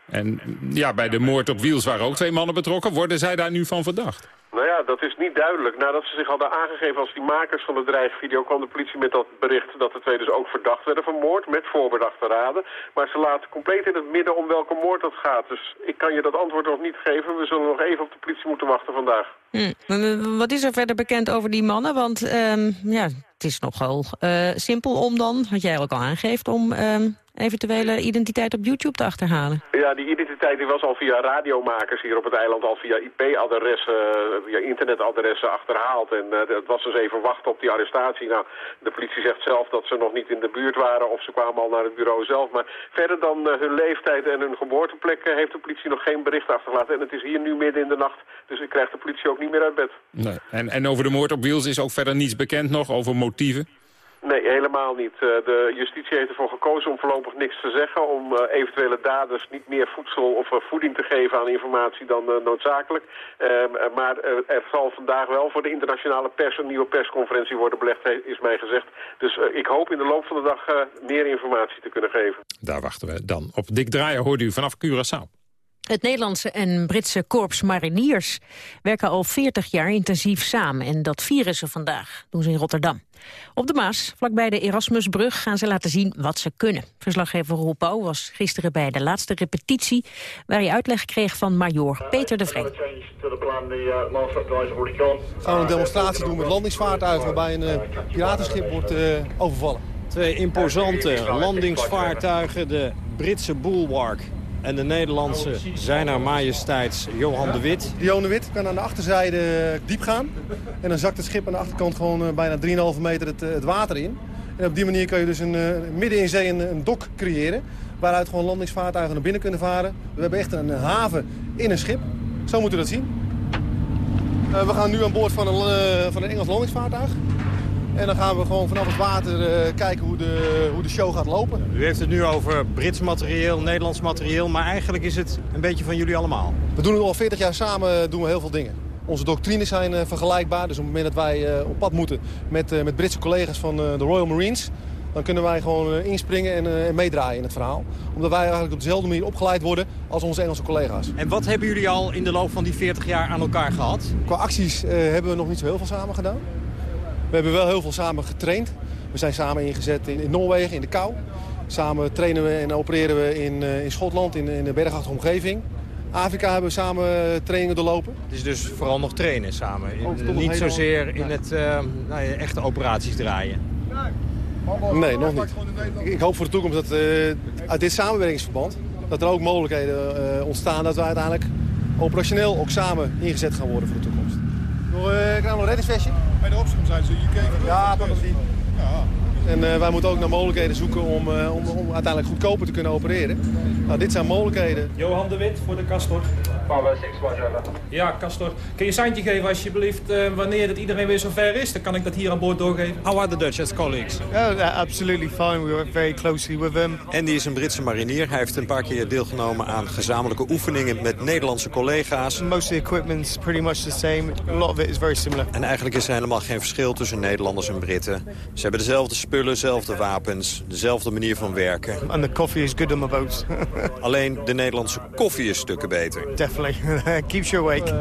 En ja, bij de moord op Wiels waren ook twee mannen betrokken. Worden zij daar nu van verdacht? Nou ja, dat is niet duidelijk. Nadat ze zich hadden aangegeven als die makers van de dreigvideo... kwam de politie met dat bericht dat de twee dus ook verdacht werden van moord... met voorbedachte raden. Maar ze laten compleet in het midden om welke moord dat gaat. Dus ik kan je dat antwoord nog niet geven. We zullen nog even op de politie moeten wachten vandaag. Hm. Wat is er verder bekend over die mannen? Want um, ja, het is nogal uh, simpel om dan, wat jij ook al aangeeft... om um, eventuele identiteit op YouTube te achterhalen? Ja, die identiteit die was al via radiomakers hier op het eiland al via IP-adressen, via internetadressen achterhaald. En uh, het was dus even wachten op die arrestatie. Nou, de politie zegt zelf dat ze nog niet in de buurt waren of ze kwamen al naar het bureau zelf. Maar verder dan uh, hun leeftijd en hun geboorteplek uh, heeft de politie nog geen bericht achtergelaten. En het is hier nu midden in de nacht, dus ik krijg de politie ook niet meer uit bed. Nee. En, en over de moord op Wiels is ook verder niets bekend nog, over motieven? Nee, helemaal niet. Uh, de justitie heeft ervoor gekozen om voorlopig niks te zeggen... om uh, eventuele daders niet meer voedsel of uh, voeding te geven aan informatie dan noodzakelijk. Ehm, maar er zal vandaag wel voor de internationale pers een nieuwe persconferentie worden belegd, is mij gezegd. Dus ik hoop in de loop van de dag meer informatie te kunnen geven. Daar wachten we dan op. Dick Draaier hoort u vanaf Curaçao. Het Nederlandse en Britse korps mariniers werken al 40 jaar intensief samen. En dat vieren ze vandaag, doen ze in Rotterdam. Op de Maas, vlakbij de Erasmusbrug, gaan ze laten zien wat ze kunnen. Verslaggever Roel Pauw was gisteren bij de laatste repetitie... waar hij uitleg kreeg van major Peter de Vree. We gaan een demonstratie doen met landingsvaartuigen... waarbij een uh, piratenschip wordt uh, overvallen. Twee imposante landingsvaartuigen, de Britse Bulwark en de Nederlandse zijn haar majesteits Johan de Wit. Johan de Wit kan aan de achterzijde diep gaan. En dan zakt het schip aan de achterkant gewoon uh, bijna 3,5 meter het, uh, het, water in. En op die manier kun je dus een, uh, midden in zee een, een, dok creëren. Waaruit gewoon landingsvaartuigen naar binnen kunnen varen. We hebben echt een haven in een schip. Zo moeten we dat zien. we gaan nu aan boord van een, van een Engels landingsvaartuig. En dan gaan we gewoon vanaf het water uh, kijken hoe de, hoe de show gaat lopen. U heeft het nu over Brits materieel, Nederlands materieel... maar eigenlijk is het een beetje van jullie allemaal. We doen het al 40 jaar samen, doen we heel veel dingen. Onze doctrines zijn uh, vergelijkbaar. Dus op het moment dat wij uh, op pad moeten met, met Britse collega's van de Royal Marines... dan kunnen wij gewoon inspringen en, en, meedraaien in het verhaal. Omdat wij eigenlijk op dezelfde manier opgeleid worden als onze Engelse collega's. En wat hebben jullie al in de loop van die 40 jaar aan elkaar gehad? Qua acties hebben we nog niet zo heel veel samen gedaan. We hebben wel heel veel samen getraind. We zijn samen ingezet in, in Noorwegen, in de kou. Samen trainen we en opereren we in, uh, in Schotland, in, in de bergachtige omgeving. Afrika hebben we samen trainingen doorlopen. Het is dus vooral nog trainen samen. In, niet zozeer in het uh, nou, echte operaties draaien. Nee, nog niet. Ik, ik hoop voor de toekomst dat uh, uit dit samenwerkingsverband... dat er ook mogelijkheden ontstaan dat we uiteindelijk operationeel ook samen ingezet gaan worden voor de toekomst. Nog, een reddingsvestje. Bij de opstroom zijn ze UK. Ja, dat is die. Ja. En uh, wij moeten ook naar mogelijkheden zoeken om, uh, om, om, uiteindelijk goedkoper te kunnen opereren. Nou, dit zijn mogelijkheden. Johan de Wit voor de Ja, Castor. Kun je een seintje geven alsjeblieft uh, wanneer dat iedereen weer zover is? Dan kan ik dat hier aan boord doorgeven. How are the Dutch as colleagues? Yeah, absolutely fine. We work very closely with them. Andy is een Britse marinier. Hij heeft een paar keer deelgenomen aan gezamenlijke oefeningen met Nederlandse collega's. Most of the equipment is pretty much the same. A lot of it is very similar. En eigenlijk is er helemaal geen verschil tussen Nederlanders en Britten. Ze hebben dezelfde spullen, dezelfde wapens, dezelfde manier van werken. And the coffee is good on the boat. Alleen de Nederlandse koffie is stukken beter. Definitely. Keeps you awake. Uh,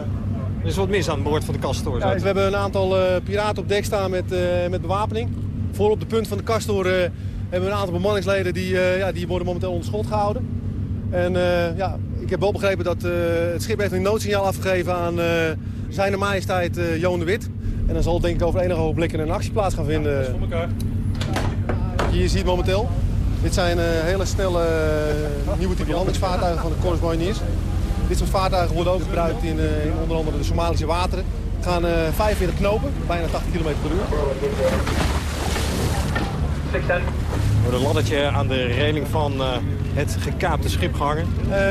er is wat mis aan boord van de Castor. Ja, we hebben een aantal uh, piraten op dek staan met, uh, met bewapening. Voor op de punt van de Castor hebben we een aantal bemanningsleden die, ja, die worden momenteel onder schot gehouden. En ja, ik heb wel begrepen dat het schip heeft een noodsignaal afgegeven aan zijn majesteit Johan de Wit. En dan zal denk ik over enige ogenblikken een actie plaats gaan vinden. Ja, voor elkaar. Wat je hier ziet momenteel. Dit zijn hele snelle nieuwe type landingsvaartuigen van de Corps Mariniers. Dit soort vaartuigen worden ook gebruikt in, uh, in onder andere de Somalische wateren. Het gaan uh, 45 knopen, bijna 80 km per uur. Wordt een laddertje aan de reling van uh, het gekaapte schip gehangen.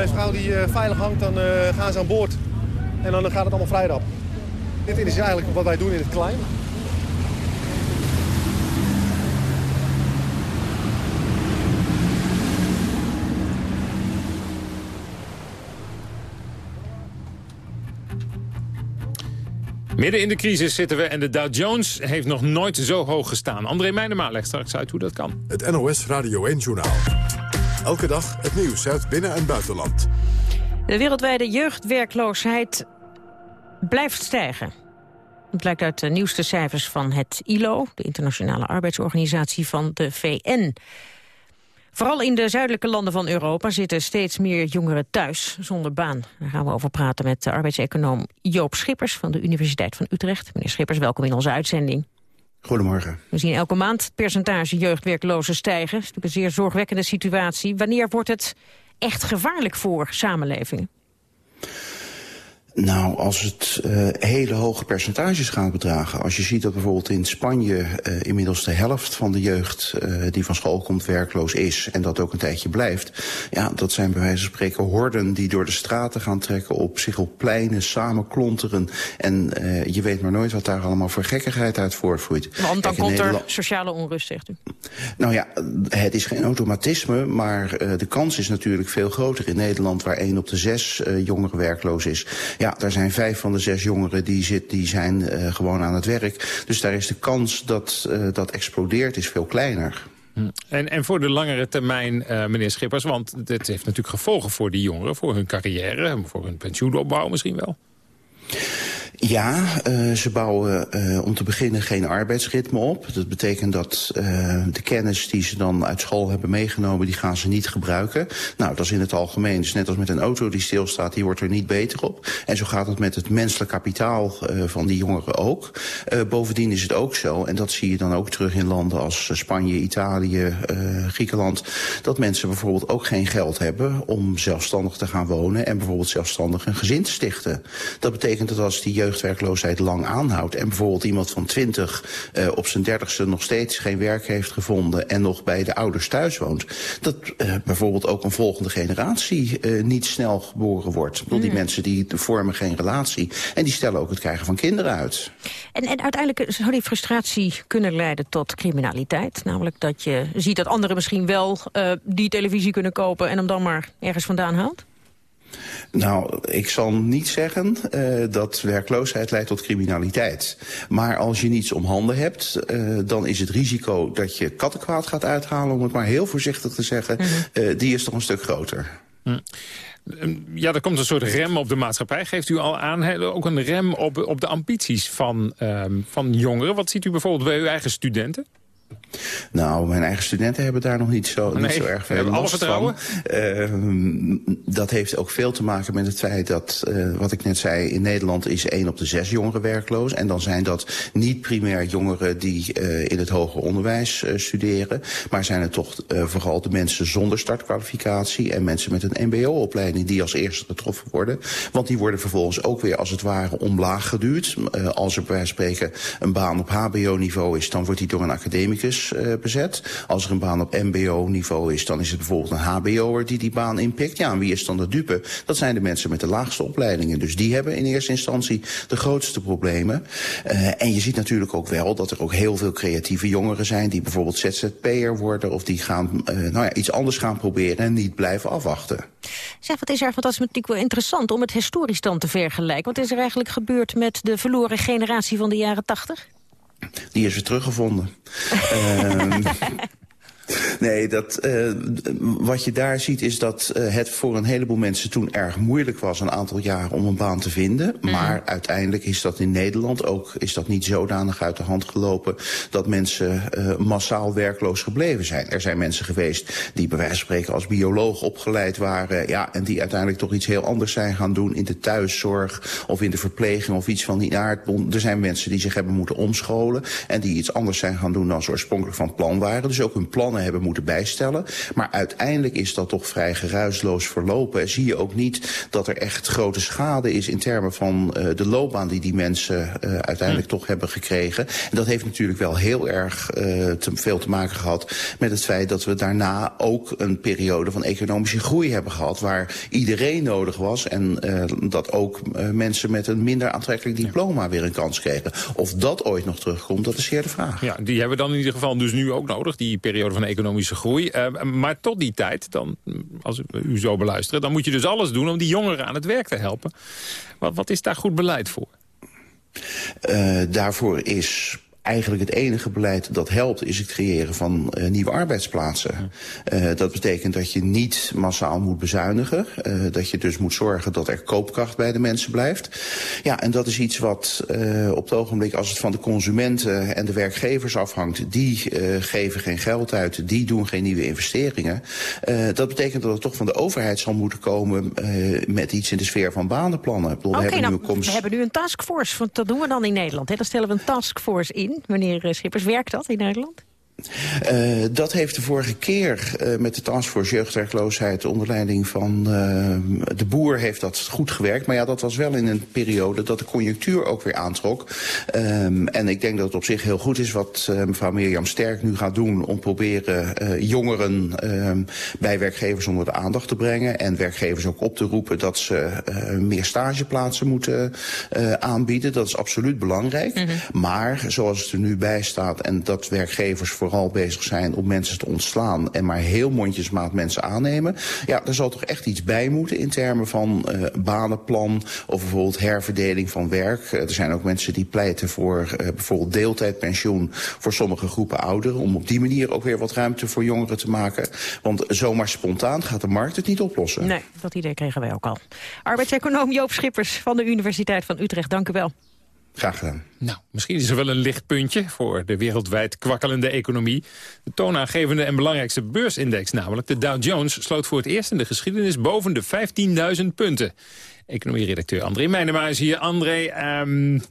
zodra die veilig hangt, dan gaan ze aan boord. En dan gaat het allemaal vrij rap. Dit is eigenlijk wat wij doen in het klein. Midden in de crisis zitten we en de Dow Jones heeft nog nooit zo hoog gestaan. André Meijnema legt straks uit hoe dat kan. Het NOS Radio 1-journaal. Elke dag het nieuws uit binnen- en buitenland. De wereldwijde jeugdwerkloosheid blijft stijgen. Het blijkt uit de nieuwste cijfers van het ILO, de Internationale Arbeidsorganisatie van de VN. Vooral in de zuidelijke landen van Europa zitten steeds meer jongeren thuis zonder baan. Daar gaan we over praten met de arbeidseconoom Joop Schippers van de Universiteit van Utrecht. Meneer Schippers, welkom in onze uitzending. Goedemorgen. We zien elke maand het percentage jeugdwerklozen stijgen. Dat is natuurlijk een zeer zorgwekkende situatie. Wanneer wordt het echt gevaarlijk voor samenlevingen? Nou, als het uh, hele hoge percentages gaat bedragen. Als je ziet dat bijvoorbeeld in Spanje uh, inmiddels de helft van de jeugd uh, die van school komt werkloos is. En dat ook een tijdje blijft. Ja, dat zijn bij wijze van spreken horden die door de straten gaan trekken. Op zich op pleinen, samen klonteren. En je weet maar nooit wat daar allemaal voor gekkigheid uit voortvloeit. Want dan komt er sociale onrust, zegt u. Nou ja, het is geen automatisme. Maar de kans is natuurlijk veel groter in Nederland. Waar één op de zes jongeren werkloos is. Ja, daar zijn vijf van de zes jongeren die, zit, die zijn uh, gewoon aan het werk. Dus daar is de kans dat uh, dat explodeert is veel kleiner. En, en voor de langere termijn, uh, meneer Schippers, want het heeft natuurlijk gevolgen voor die jongeren, voor hun carrière, voor hun pensioenopbouw misschien wel. Ja, uh, ze bouwen uh, om te beginnen geen arbeidsritme op. Dat betekent dat uh, de kennis die ze dan uit school hebben meegenomen... die gaan ze niet gebruiken. Nou, dat is in het algemeen. Dus net als met een auto die stilstaat, die wordt er niet beter op. En zo gaat het met het menselijk kapitaal van die jongeren ook. bovendien is het ook zo, en dat zie je dan ook terug in landen als Spanje, Italië, Griekenland... dat mensen bijvoorbeeld ook geen geld hebben om zelfstandig te gaan wonen... en bijvoorbeeld zelfstandig een gezin te stichten. Dat betekent dat als die jeugdwerkloosheid lang aanhoudt... en bijvoorbeeld iemand van 20 uh, op zijn dertigste nog steeds geen werk heeft gevonden... en nog bij de ouders thuis woont... dat uh, bijvoorbeeld ook een volgende generatie uh, niet snel geboren wordt. Mm. Die mensen die vormen geen relatie en die stellen ook het krijgen van kinderen uit. En, en uiteindelijk zou die frustratie kunnen leiden tot criminaliteit. Namelijk dat je ziet dat anderen misschien wel die televisie kunnen kopen... en hem dan maar ergens vandaan haalt? Nou, ik zal niet zeggen uh, dat werkloosheid leidt tot criminaliteit. Maar als je niets om handen hebt, uh, dan is het risico dat je kattenkwaad gaat uithalen... om het maar heel voorzichtig te zeggen, mm -hmm. uh, die is toch een stuk groter. Mm. Ja, er komt een soort rem op de maatschappij. Geeft u al aan, ook een rem op, op de ambities van, van jongeren. Wat ziet u bijvoorbeeld bij uw eigen studenten? Nou, mijn eigen studenten hebben daar nog niet zo, nee, niet zo erg veel last van. Uh, dat heeft ook veel te maken met het feit dat, uh, wat ik net zei... in Nederland is één op de zes jongeren werkloos. En dan zijn dat niet primair jongeren die uh, in het hoger onderwijs studeren... maar zijn het toch vooral de mensen zonder startkwalificatie... en mensen met een mbo-opleiding die als eerste getroffen worden. Want die worden vervolgens ook weer als het ware omlaag geduwd. als er bij wijze van spreken een baan op hbo-niveau is... dan wordt die door een academicus uh, bezet. Als er een baan op mbo-niveau is, dan is het bijvoorbeeld een hbo'er die die baan inpikt. Ja, en wie is dan de dupe? Dat zijn de mensen met de laagste opleidingen. Dus die hebben in eerste instantie de grootste problemen. Uh, en je ziet natuurlijk ook wel dat er ook heel veel creatieve jongeren zijn... die bijvoorbeeld ZZP'er worden of die gaan uh, nou ja, iets anders gaan proberen... en niet blijven afwachten. Zeg, wat is er, want dat is natuurlijk wel interessant om het historisch dan te vergelijken. Wat is er eigenlijk gebeurd met de verloren generatie van de jaren tachtig? Die is weer teruggevonden. um, Nee, dat, uh, wat je daar ziet is dat uh, het voor een heleboel mensen toen erg moeilijk was... een aantal jaar om een baan te vinden. Mm. Maar uiteindelijk is dat in Nederland ook is dat niet zodanig uit de hand gelopen... dat mensen uh, massaal werkloos gebleven zijn. Er zijn mensen geweest die bij wijze van spreken als bioloog opgeleid waren... Ja, en die uiteindelijk toch iets heel anders zijn gaan doen in de thuiszorg... of in de verpleging of iets van die aard. Er zijn mensen die zich hebben moeten omscholen... en die iets anders zijn gaan doen dan ze oorspronkelijk van plan waren. Dus ook hun plannen hebben moeten bijstellen. Maar uiteindelijk is dat toch vrij geruisloos verlopen. En zie je ook niet dat er echt grote schade is in termen van uh, de loopbaan die die mensen uh, uiteindelijk hm. toch hebben gekregen. En dat heeft natuurlijk wel heel erg uh, te, veel te maken gehad met het feit dat we daarna ook een periode van economische groei hebben gehad. Waar iedereen nodig was en dat ook mensen met een minder aantrekkelijk diploma weer een kans kregen. Of dat ooit nog terugkomt, dat is zeer de vraag. Ja, die hebben we dan in ieder geval dus nu ook nodig, die periode van economische groei. Uh, maar tot die tijd, dan, als u zo beluisteren... dan moet je dus alles doen om die jongeren aan het werk te helpen. Wat, wat is daar goed beleid voor? Uh, daarvoor is eigenlijk het enige beleid dat helpt is het creëren van uh, nieuwe arbeidsplaatsen. Uh, dat betekent dat je niet massaal moet bezuinigen. Uh, dat je dus moet zorgen dat er koopkracht bij de mensen blijft. Ja, en dat is iets wat op het ogenblik als het van de consumenten en de werkgevers afhangt... die geven geen geld uit, die doen geen nieuwe investeringen. dat betekent dat het toch van de overheid zal moeten komen met iets in de sfeer van banenplannen. Oké, okay, nou, we hebben nu een taskforce, want dat doen we dan in Nederland. Hè? Dan stellen we een taskforce in. In, meneer Schippers. Werkt dat in Nederland? Uh, dat heeft de vorige keer uh, met de Taskforce Jeugdwerkloosheid onder leiding van uh, de boer heeft dat goed gewerkt. Maar ja, dat was wel in een periode dat de conjunctuur ook weer aantrok. Um, en ik denk dat het op zich heel goed is wat mevrouw Mirjam Sterk nu gaat doen om proberen jongeren um, bij werkgevers onder de aandacht te brengen. En werkgevers ook op te roepen dat ze meer stageplaatsen moeten aanbieden. Dat is absoluut belangrijk. Mm -hmm. Maar zoals het er nu bij staat en dat werkgevers voor vooral bezig zijn om mensen te ontslaan... en maar heel mondjesmaat mensen aannemen... ja, daar zal toch echt iets bij moeten in termen van uh, banenplan... of bijvoorbeeld herverdeling van werk. Uh, er zijn ook mensen die pleiten voor uh, bijvoorbeeld deeltijdpensioen... voor sommige groepen ouderen... om op die manier ook weer wat ruimte voor jongeren te maken. Want zomaar spontaan gaat de markt het niet oplossen. Nee, dat idee kregen wij ook al. Arbeidseconoom Joop Schippers van de Universiteit van Utrecht, dank u wel. Graag gedaan. Nou, misschien is er wel een lichtpuntje voor de wereldwijd kwakkelende economie. De toonaangevende en belangrijkste beursindex, namelijk de Dow Jones... sloot voor het eerst in de geschiedenis boven de 15.000 punten. Economie-redacteur André Meijnema is hier. André, um,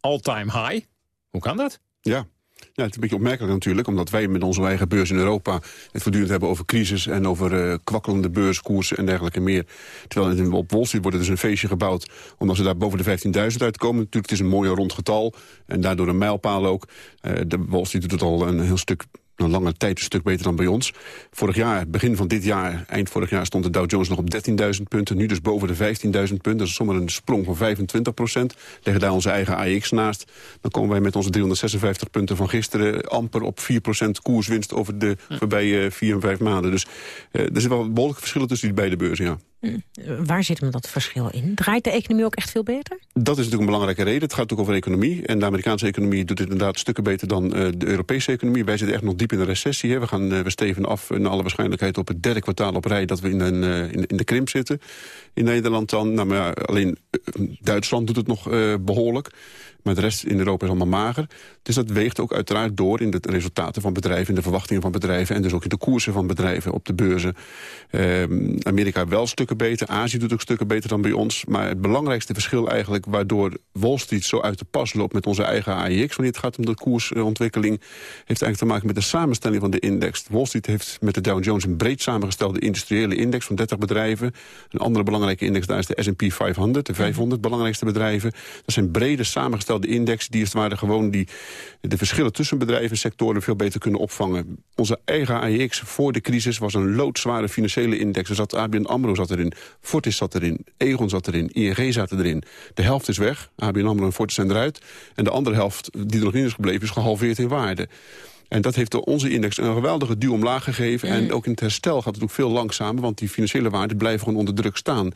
all-time high. Hoe kan dat? Ja, ja, het is een beetje opmerkelijk natuurlijk, omdat wij met onze eigen beurs in Europa het voortdurend hebben over crisis en over uh, kwakkelende beurskoersen en dergelijke meer. Terwijl op Wall Street wordt er dus een feestje gebouwd omdat ze daar boven de 15.000 uitkomen. Natuurlijk, het is een mooi rond getal en daardoor een mijlpaal ook. Uh, de Wall Street doet het al een heel stuk een lange tijd een stuk beter dan bij ons. Vorig jaar, begin van dit jaar, eind vorig jaar... stond de Dow Jones nog op 13.000 punten. Nu dus boven de 15.000 punten. Dat is zomaar een sprong van 25 procent. Leggen daar onze eigen AX naast. Dan komen wij met onze 356 punten van gisteren... amper op 4 procent koerswinst over de voorbije 4 en 5 maanden. Dus uh, er zit wel behoorlijke verschillen tussen die beide beurzen, ja. Waar zit hem dat verschil in? Draait de economie ook echt veel beter? Dat is natuurlijk een belangrijke reden. Het gaat natuurlijk over economie. En de Amerikaanse economie doet het inderdaad stukken beter dan uh, de Europese economie. Wij zitten echt nog diep in een recessie. Hè. We, gaan, uh, we steven af in alle waarschijnlijkheid op het derde kwartaal op rij... dat we in, een, uh, in, de krimp zitten. In Nederland dan. Nou, maar alleen Duitsland doet het nog behoorlijk. Maar de rest in Europa is allemaal mager. Dus dat weegt ook uiteraard door in de resultaten van bedrijven... in de verwachtingen van bedrijven... en dus ook in de koersen van bedrijven op de beurzen. Um, Amerika wel stukken beter. Azië doet ook stukken beter dan bij ons. Maar het belangrijkste verschil eigenlijk... waardoor Wall Street zo uit de pas loopt met onze eigen AIX... wanneer het gaat om de koersontwikkeling... heeft eigenlijk te maken met de samenstelling van de index. Wall Street heeft met de Dow Jones een breed samengestelde industriële index... van 30 bedrijven. Een andere belangrijke index daar is de S&P 500, de 500 belangrijkste bedrijven. Dat zijn brede samengestelde de index die is waar gewoon die, de verschillen tussen bedrijven en sectoren veel beter kunnen opvangen. Onze eigen AEX voor de crisis was een loodzware financiële index. Er zat ABN AMRO zat erin, Fortis zat erin, Egon zat erin, ING zat erin. De helft is weg, ABN AMRO en Fortis zijn eruit. En de andere helft die er nog in is gebleven is gehalveerd in waarde. En dat heeft onze index een geweldige duw omlaag gegeven. En mm. ook in het herstel gaat het ook veel langzamer... want die financiële waarden blijven gewoon onder druk staan.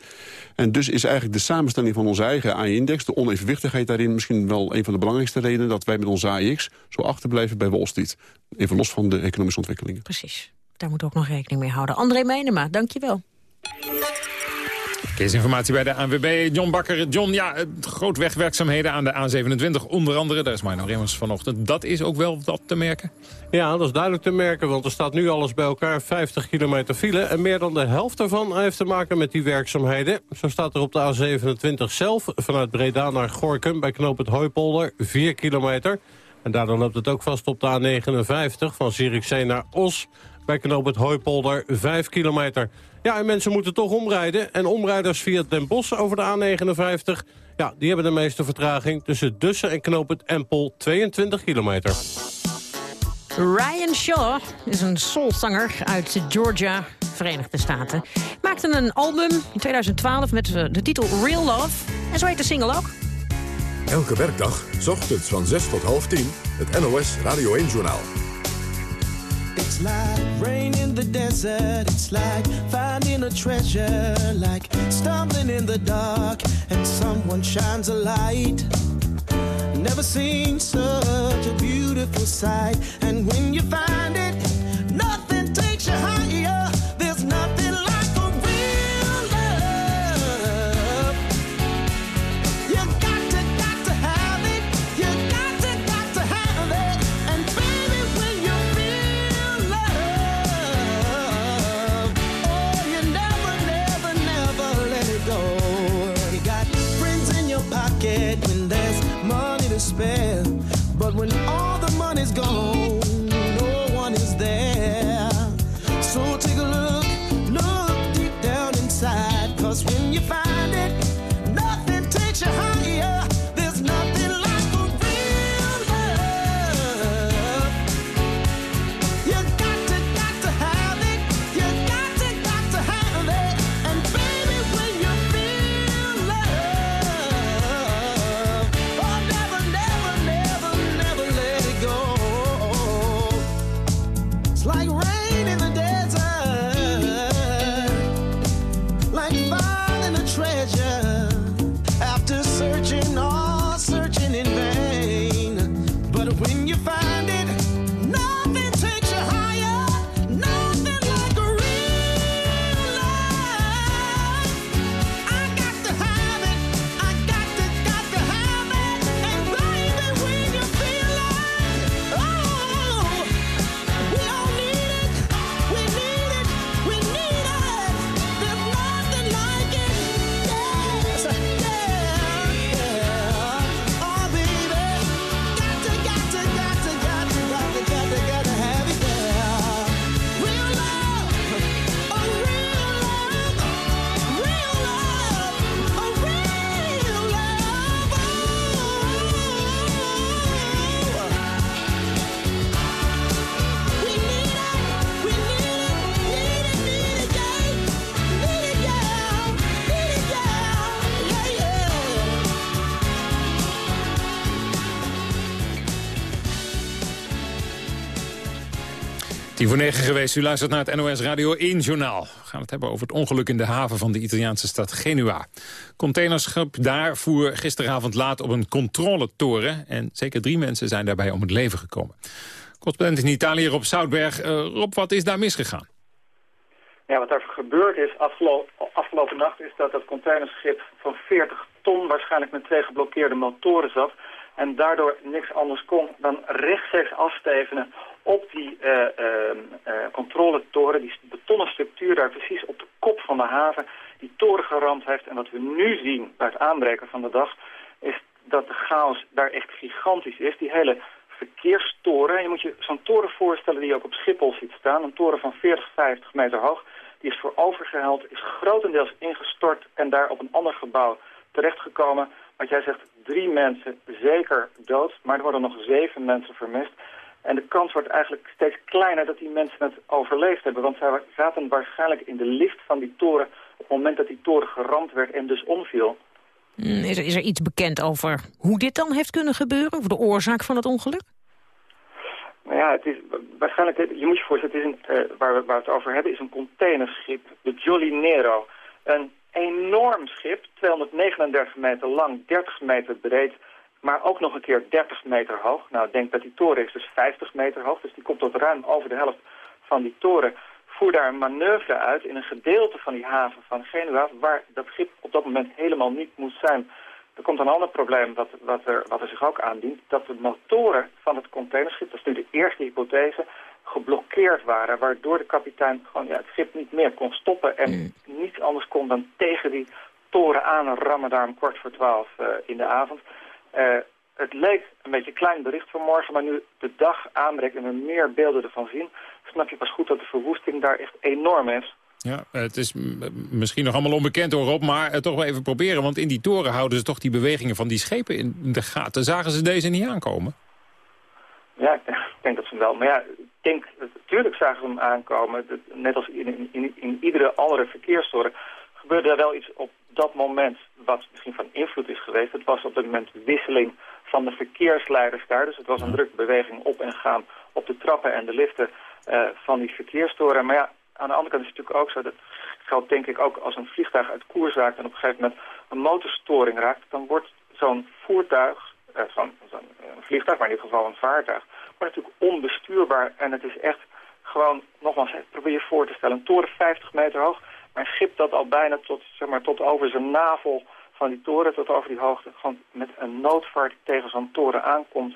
En dus is eigenlijk de samenstelling van onze eigen AI-index... de onevenwichtigheid daarin misschien wel een van de belangrijkste redenen... dat wij met onze AIX zo achterblijven bij Wall Street. Even los van de economische ontwikkelingen. Precies. Daar moet ook nog rekening mee houden. André Meinema, dank je wel. Informatie bij de ANWB. John Bakker. John, ja, groot wegwerkzaamheden aan de A27. Onder andere, daar is Marno Remmers vanochtend. Dat is ook wel wat te merken? Ja, dat is duidelijk te merken, want er staat nu alles bij elkaar 50 kilometer file. En meer dan de helft daarvan heeft te maken met die werkzaamheden. Zo staat er op de A27 zelf, vanuit Breda naar Gorkum... bij knoop het Hooipolder, 4 kilometer. En daardoor loopt het ook vast op de A59 van Zierikzee naar Os... bij knoop het Hooipolder, 5 kilometer... Ja, en mensen moeten toch omrijden. En omrijders via Den Bosch over de A59... ja, die hebben de meeste vertraging tussen Dussen en Knoop het Empel 22 kilometer. Ryan Shaw is een soulzanger uit Georgia, Verenigde Staten. Maakte een album in 2012 met eh, de titel Real Love. En zo heet de single ook. Elke werkdag, s ochtends van 6 tot half 10, het NOS Radio 1-journaal. It's like rain in the desert. It's like finding a treasure. Like stumbling in the dark and someone shines a light. Never seen such a beautiful sight. And when you find Tien voor negen geweest, u luistert naar het NOS Radio 1 Journaal. We gaan het hebben over het ongeluk in de haven van de Italiaanse stad Genua. Containerschip daar voer gisteravond laat op een controletoren... en zeker drie mensen zijn daarbij om het leven gekomen. Correspondent in Italië, Rob Zoutberg. Eh, Rob, wat is daar misgegaan? Ja, wat daar gebeurd is afgelopen, afgelopen nacht is dat het containerschip van 40 ton waarschijnlijk met twee geblokkeerde motoren zat. En daardoor niks anders kon dan rechtstreeks afstevenen op die eh, eh, eh, controletoren, die betonnen structuur daar precies op de kop van de haven, die toren geramd heeft. En wat we nu zien bij het aanbreken van de dag, is dat de chaos daar echt gigantisch is. Die hele verkeerstoren, je moet je zo'n toren voorstellen die je ook op Schiphol ziet staan, een toren van 40, 50 meter hoog, die is voorovergeheld, is grotendeels ingestort en daar op een ander gebouw terechtgekomen. Wat jij zegt, drie mensen zeker dood, maar er worden nog zeven mensen vermist. En de kans wordt eigenlijk steeds kleiner dat die mensen het overleefd hebben. Want zij zaten waarschijnlijk in de lift van die toren op het moment dat die toren geramd werd en dus omviel. Mm, Is er, is er iets bekend over hoe dit dan heeft kunnen gebeuren? Of de oorzaak van het ongeluk? Nou ja, het is waarschijnlijk, je moet je voorstellen, het is een, eh, waar, we, waar we het over hebben, is een containerschip, de Jolly Nero. Een enorm schip, 239 meter lang, 30 meter breed, maar ook nog een keer 30 meter hoog. Nou, denk dat die toren is dus 50 meter hoog, dus die komt tot ruim over de helft van die toren. Voer daar een manoeuvre uit in een gedeelte van die haven van Genua, waar dat schip op dat moment helemaal niet moest zijn. Er komt een ander probleem wat, wat, er, wat er zich ook aandient, dat de motoren van het containerschip, dat is nu de eerste hypothese, geblokkeerd waren, waardoor de kapitein gewoon ja, het schip niet meer kon stoppen en niets anders kon dan tegen die toren aan rammen daar om kwart voor twaalf eh, in de avond. Eh, het leek een beetje een klein bericht vanmorgen, maar nu de dag aanbreekt en we meer beelden ervan zien, snap je pas goed dat de verwoesting daar echt enorm is. Ja, het is misschien nog allemaal onbekend hoor, Rob, maar eh, toch wel even proberen. Want in die toren houden ze toch die bewegingen van die schepen in de gaten. Zagen ze deze niet aankomen? Ja, ik denk dat ze wel. Maar ja, ik denk, natuurlijk zagen ze hem aankomen. Net als in, in, in, in iedere andere verkeerstoren gebeurde er wel iets op dat moment wat misschien van invloed is geweest. Het was op dat moment wisseling van de verkeersleiders daar. Dus het was een drukke beweging op en gaan op de trappen en de liften eh, van die verkeerstoren. Maar ja, aan de andere kant is het natuurlijk ook zo, dat geldt denk ik ook als een vliegtuig uit koers raakt en op een gegeven moment een motorstoring raakt, dan wordt zo'n voertuig, eh, zo'n eh, vliegtuig, maar in dit geval een vaartuig, wordt natuurlijk onbestuurbaar en het is echt gewoon, nogmaals, probeer je voor te stellen, een toren 50 meter hoog, een schip dat al bijna tot, zeg maar, tot over zijn navel van die toren, tot over die hoogte, gewoon met een noodvaart tegen zo'n toren aankomt,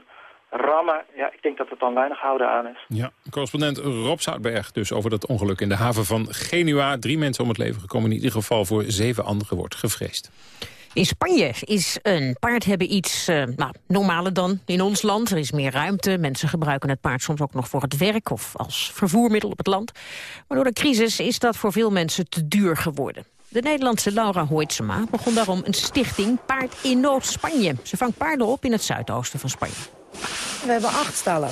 rammen, ja, ik denk dat het dan weinig houden aan is. Ja, correspondent Rob Zoutberg dus over dat ongeluk in de haven van Genua. Drie mensen om het leven gekomen, in ieder geval voor zeven anderen wordt gevreesd. In Spanje is een paard hebben iets eh, nou, normaler dan in ons land. Er is meer ruimte. Mensen gebruiken het paard soms ook nog voor het werk of als vervoermiddel op het land. Maar door de crisis is dat voor veel mensen te duur geworden. De Nederlandse Laura Hoitsema begon daarom een stichting Paard in Nood Spanje. Ze vangt paarden op in het zuidoosten van Spanje. We hebben acht stallen.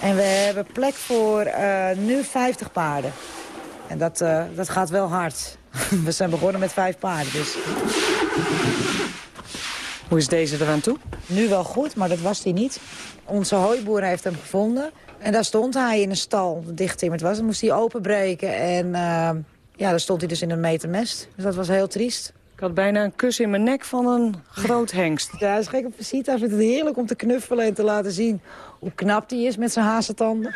En we hebben plek voor eh, nu 50 paarden. En dat, eh, dat gaat wel hard. we zijn begonnen met vijf paarden, dus... Hoe is deze eraan toe? Nu wel goed, maar dat was hij niet. Onze hooiboer heeft hem gevonden. En daar stond hij in een stal, dichttimmerd was. Dan moest hij openbreken en uh, ja, daar stond hij dus in een meter mest. Dus dat was heel triest. Ik had bijna een kus in mijn nek van een groot hengst. Ja, hij is gek op visite. Hij vindt het heerlijk om te knuffelen en te laten zien hoe knap hij is met zijn hazentanden.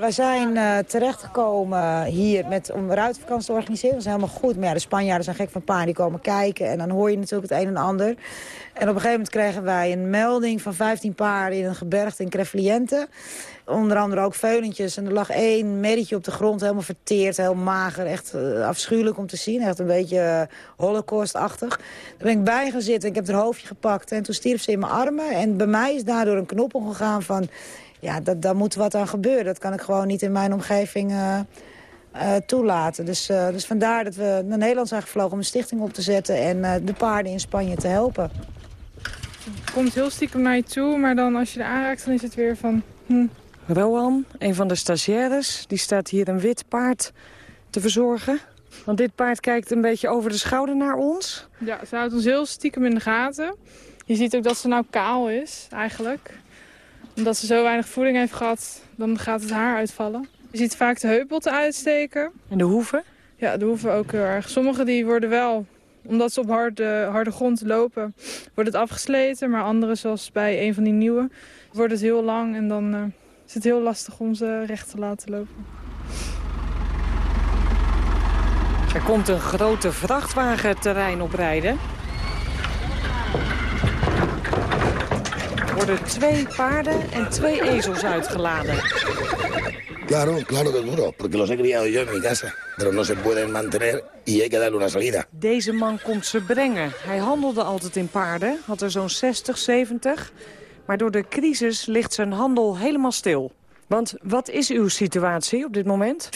Wij zijn uh, terechtgekomen hier met, om ruitvakantie te organiseren. Dat is helemaal goed. Maar ja, de Spanjaarden zijn gek van paarden. Die komen kijken en dan hoor je natuurlijk het een en ander. En op een gegeven moment kregen wij een melding van 15 paarden in een gebergte in Crefliente. Onder andere ook veulentjes. En er lag één merrietje op de grond, helemaal verteerd, heel mager. Echt uh, afschuwelijk om te zien. Echt een beetje uh, holocaustachtig. Daar ben ik bij gaan zitten. Ik heb haar hoofdje gepakt. En toen stierf ze in mijn armen. En bij mij is daardoor een knop omgegaan van... Ja, dat, daar moet wat aan gebeuren. Dat kan ik gewoon niet in mijn omgeving... Uh, uh, toelaten. Dus, uh, dus vandaar dat we naar Nederland zijn gevlogen om een stichting op te zetten... en uh, de paarden in Spanje te helpen. Het komt heel stiekem naar je toe, maar dan als je er aanraakt... dan is het weer van... Hm. Rowan, een van de stagiaires, die staat hier een wit paard te verzorgen. Want dit paard kijkt een beetje over de schouder naar ons. Ja, ze houdt ons heel stiekem in de gaten. Je ziet ook dat ze nou kaal is, eigenlijk. Omdat ze zo weinig voeding heeft gehad, dan gaat het haar uitvallen. Je ziet vaak de heupbotten uitsteken. En de hoeven? Ja, de hoeven ook heel erg. Sommige die worden wel, omdat ze op harde, harde grond lopen, wordt het afgesleten. Maar andere, zoals bij een van die nieuwe, wordt het heel lang en dan uh, is het heel lastig om ze recht te laten lopen. Er komt een grote vrachtwagen terrein oprijden. Worden twee paarden en twee ezels uitgeladen. Claro, claro que duro, porque los he criado yo en mi casa. Pero no se pueden mantener y hay que darle una salida. Deze man komt ze brengen. Hij handelde altijd in paarden, had er zo'n 60, 70. Maar door de crisis ligt zijn handel helemaal stil. Want wat is uw situatie op dit moment?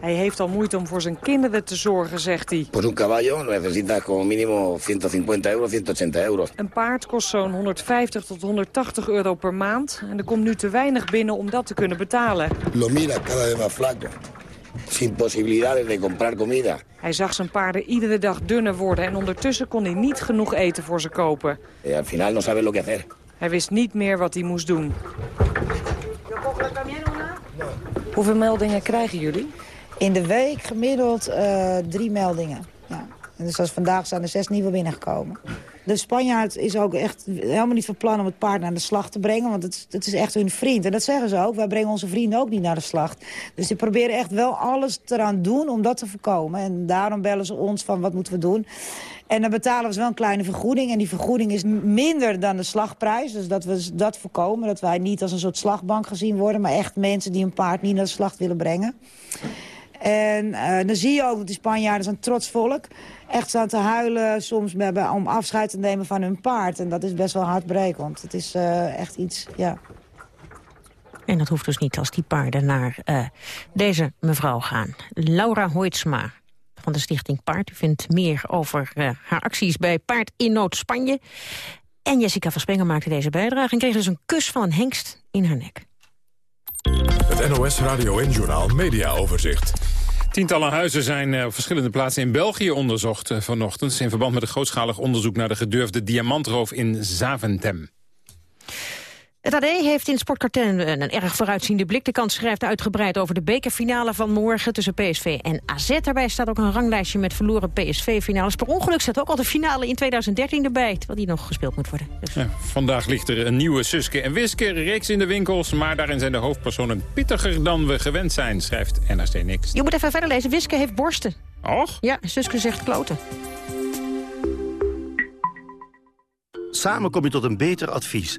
Hij heeft al moeite om voor zijn kinderen te zorgen, zegt hij. Pues un caballo necesitas como mínimo 150 euro, 180 euro. Een paard kost zo'n 150 tot 180 euro per maand. En er komt nu te weinig binnen om dat te kunnen betalen. Lo mira cada vez más flaco. Sin posibilidades de comprar comida. Hij zag zijn paarden iedere dag dunner worden en ondertussen kon hij niet genoeg eten voor ze kopen. Al final no sabe lo que hacer. Hij wist niet meer wat hij moest doen. Hoeveel meldingen krijgen jullie? In de week gemiddeld uh, drie meldingen. En dus als vandaag zijn er zes nieuwe binnengekomen. De Spanjaard is ook echt helemaal niet van plan om het paard naar de slacht te brengen. Want het, het is echt hun vriend. En dat zeggen ze ook. Wij brengen onze vrienden ook niet naar de slacht. Dus die proberen echt wel alles eraan doen om dat te voorkomen. En daarom bellen ze ons van wat moeten we doen. En dan betalen we wel een kleine vergoeding. En die vergoeding is minder dan de slagprijs. Dus dat we dat voorkomen. Dat wij niet als een soort slagbank gezien worden. Maar echt mensen die een paard niet naar de slacht willen brengen. En uh, dan zie je ook dat die Spanjaarden zijn trots volk. Echt staan te huilen soms hebben om afscheid te nemen van hun paard. En dat is best wel hartbrekend. Het is uh, echt iets, ja. En dat hoeft dus niet als die paarden naar uh, deze mevrouw gaan. Laura Hoitsma van de stichting Paard. U vindt meer over uh, haar acties bij Paard in Nood Spanje. En Jessica van Sprenger maakte deze bijdrage... en kreeg dus een kus van een hengst in haar nek. Het NOS Radio en Journaal Media Overzicht. Tientallen huizen zijn op verschillende plaatsen in België onderzocht vanochtend... in verband met een grootschalig onderzoek naar de gedurfde diamantroof in Zaventem. Het AD heeft in Sportkartel een erg vooruitziende blik. De kans schrijft uitgebreid over de bekerfinale van morgen tussen PSV en AZ. Daarbij staat ook een ranglijstje met verloren PSV-finales. Per ongeluk staat ook al de finale in 2013 erbij, terwijl die nog gespeeld moet worden. Dus... Ja, vandaag ligt er een nieuwe Suske en Wiske reeks in de winkels. Maar daarin zijn de hoofdpersonen pittiger dan we gewend zijn, schrijft NRC Niks. Je moet even verder lezen. Wiske heeft borsten. Och? Ja, Suske zegt kloten. Samen kom je tot een beter advies.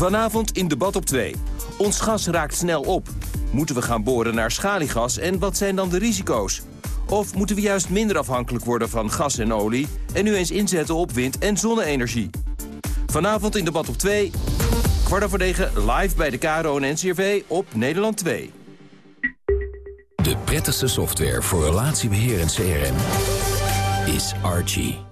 Vanavond in debat op 2. Ons gas raakt snel op. Moeten we gaan boren naar schaliegas en wat zijn dan de risico's? Of moeten we juist minder afhankelijk worden van gas en olie... en nu eens inzetten op wind- en zonne-energie? Vanavond in debat op 2, kwart over negen live bij de KRO en NCRV op Nederland 2. De prettigste software voor relatiebeheer en CRM is Archie.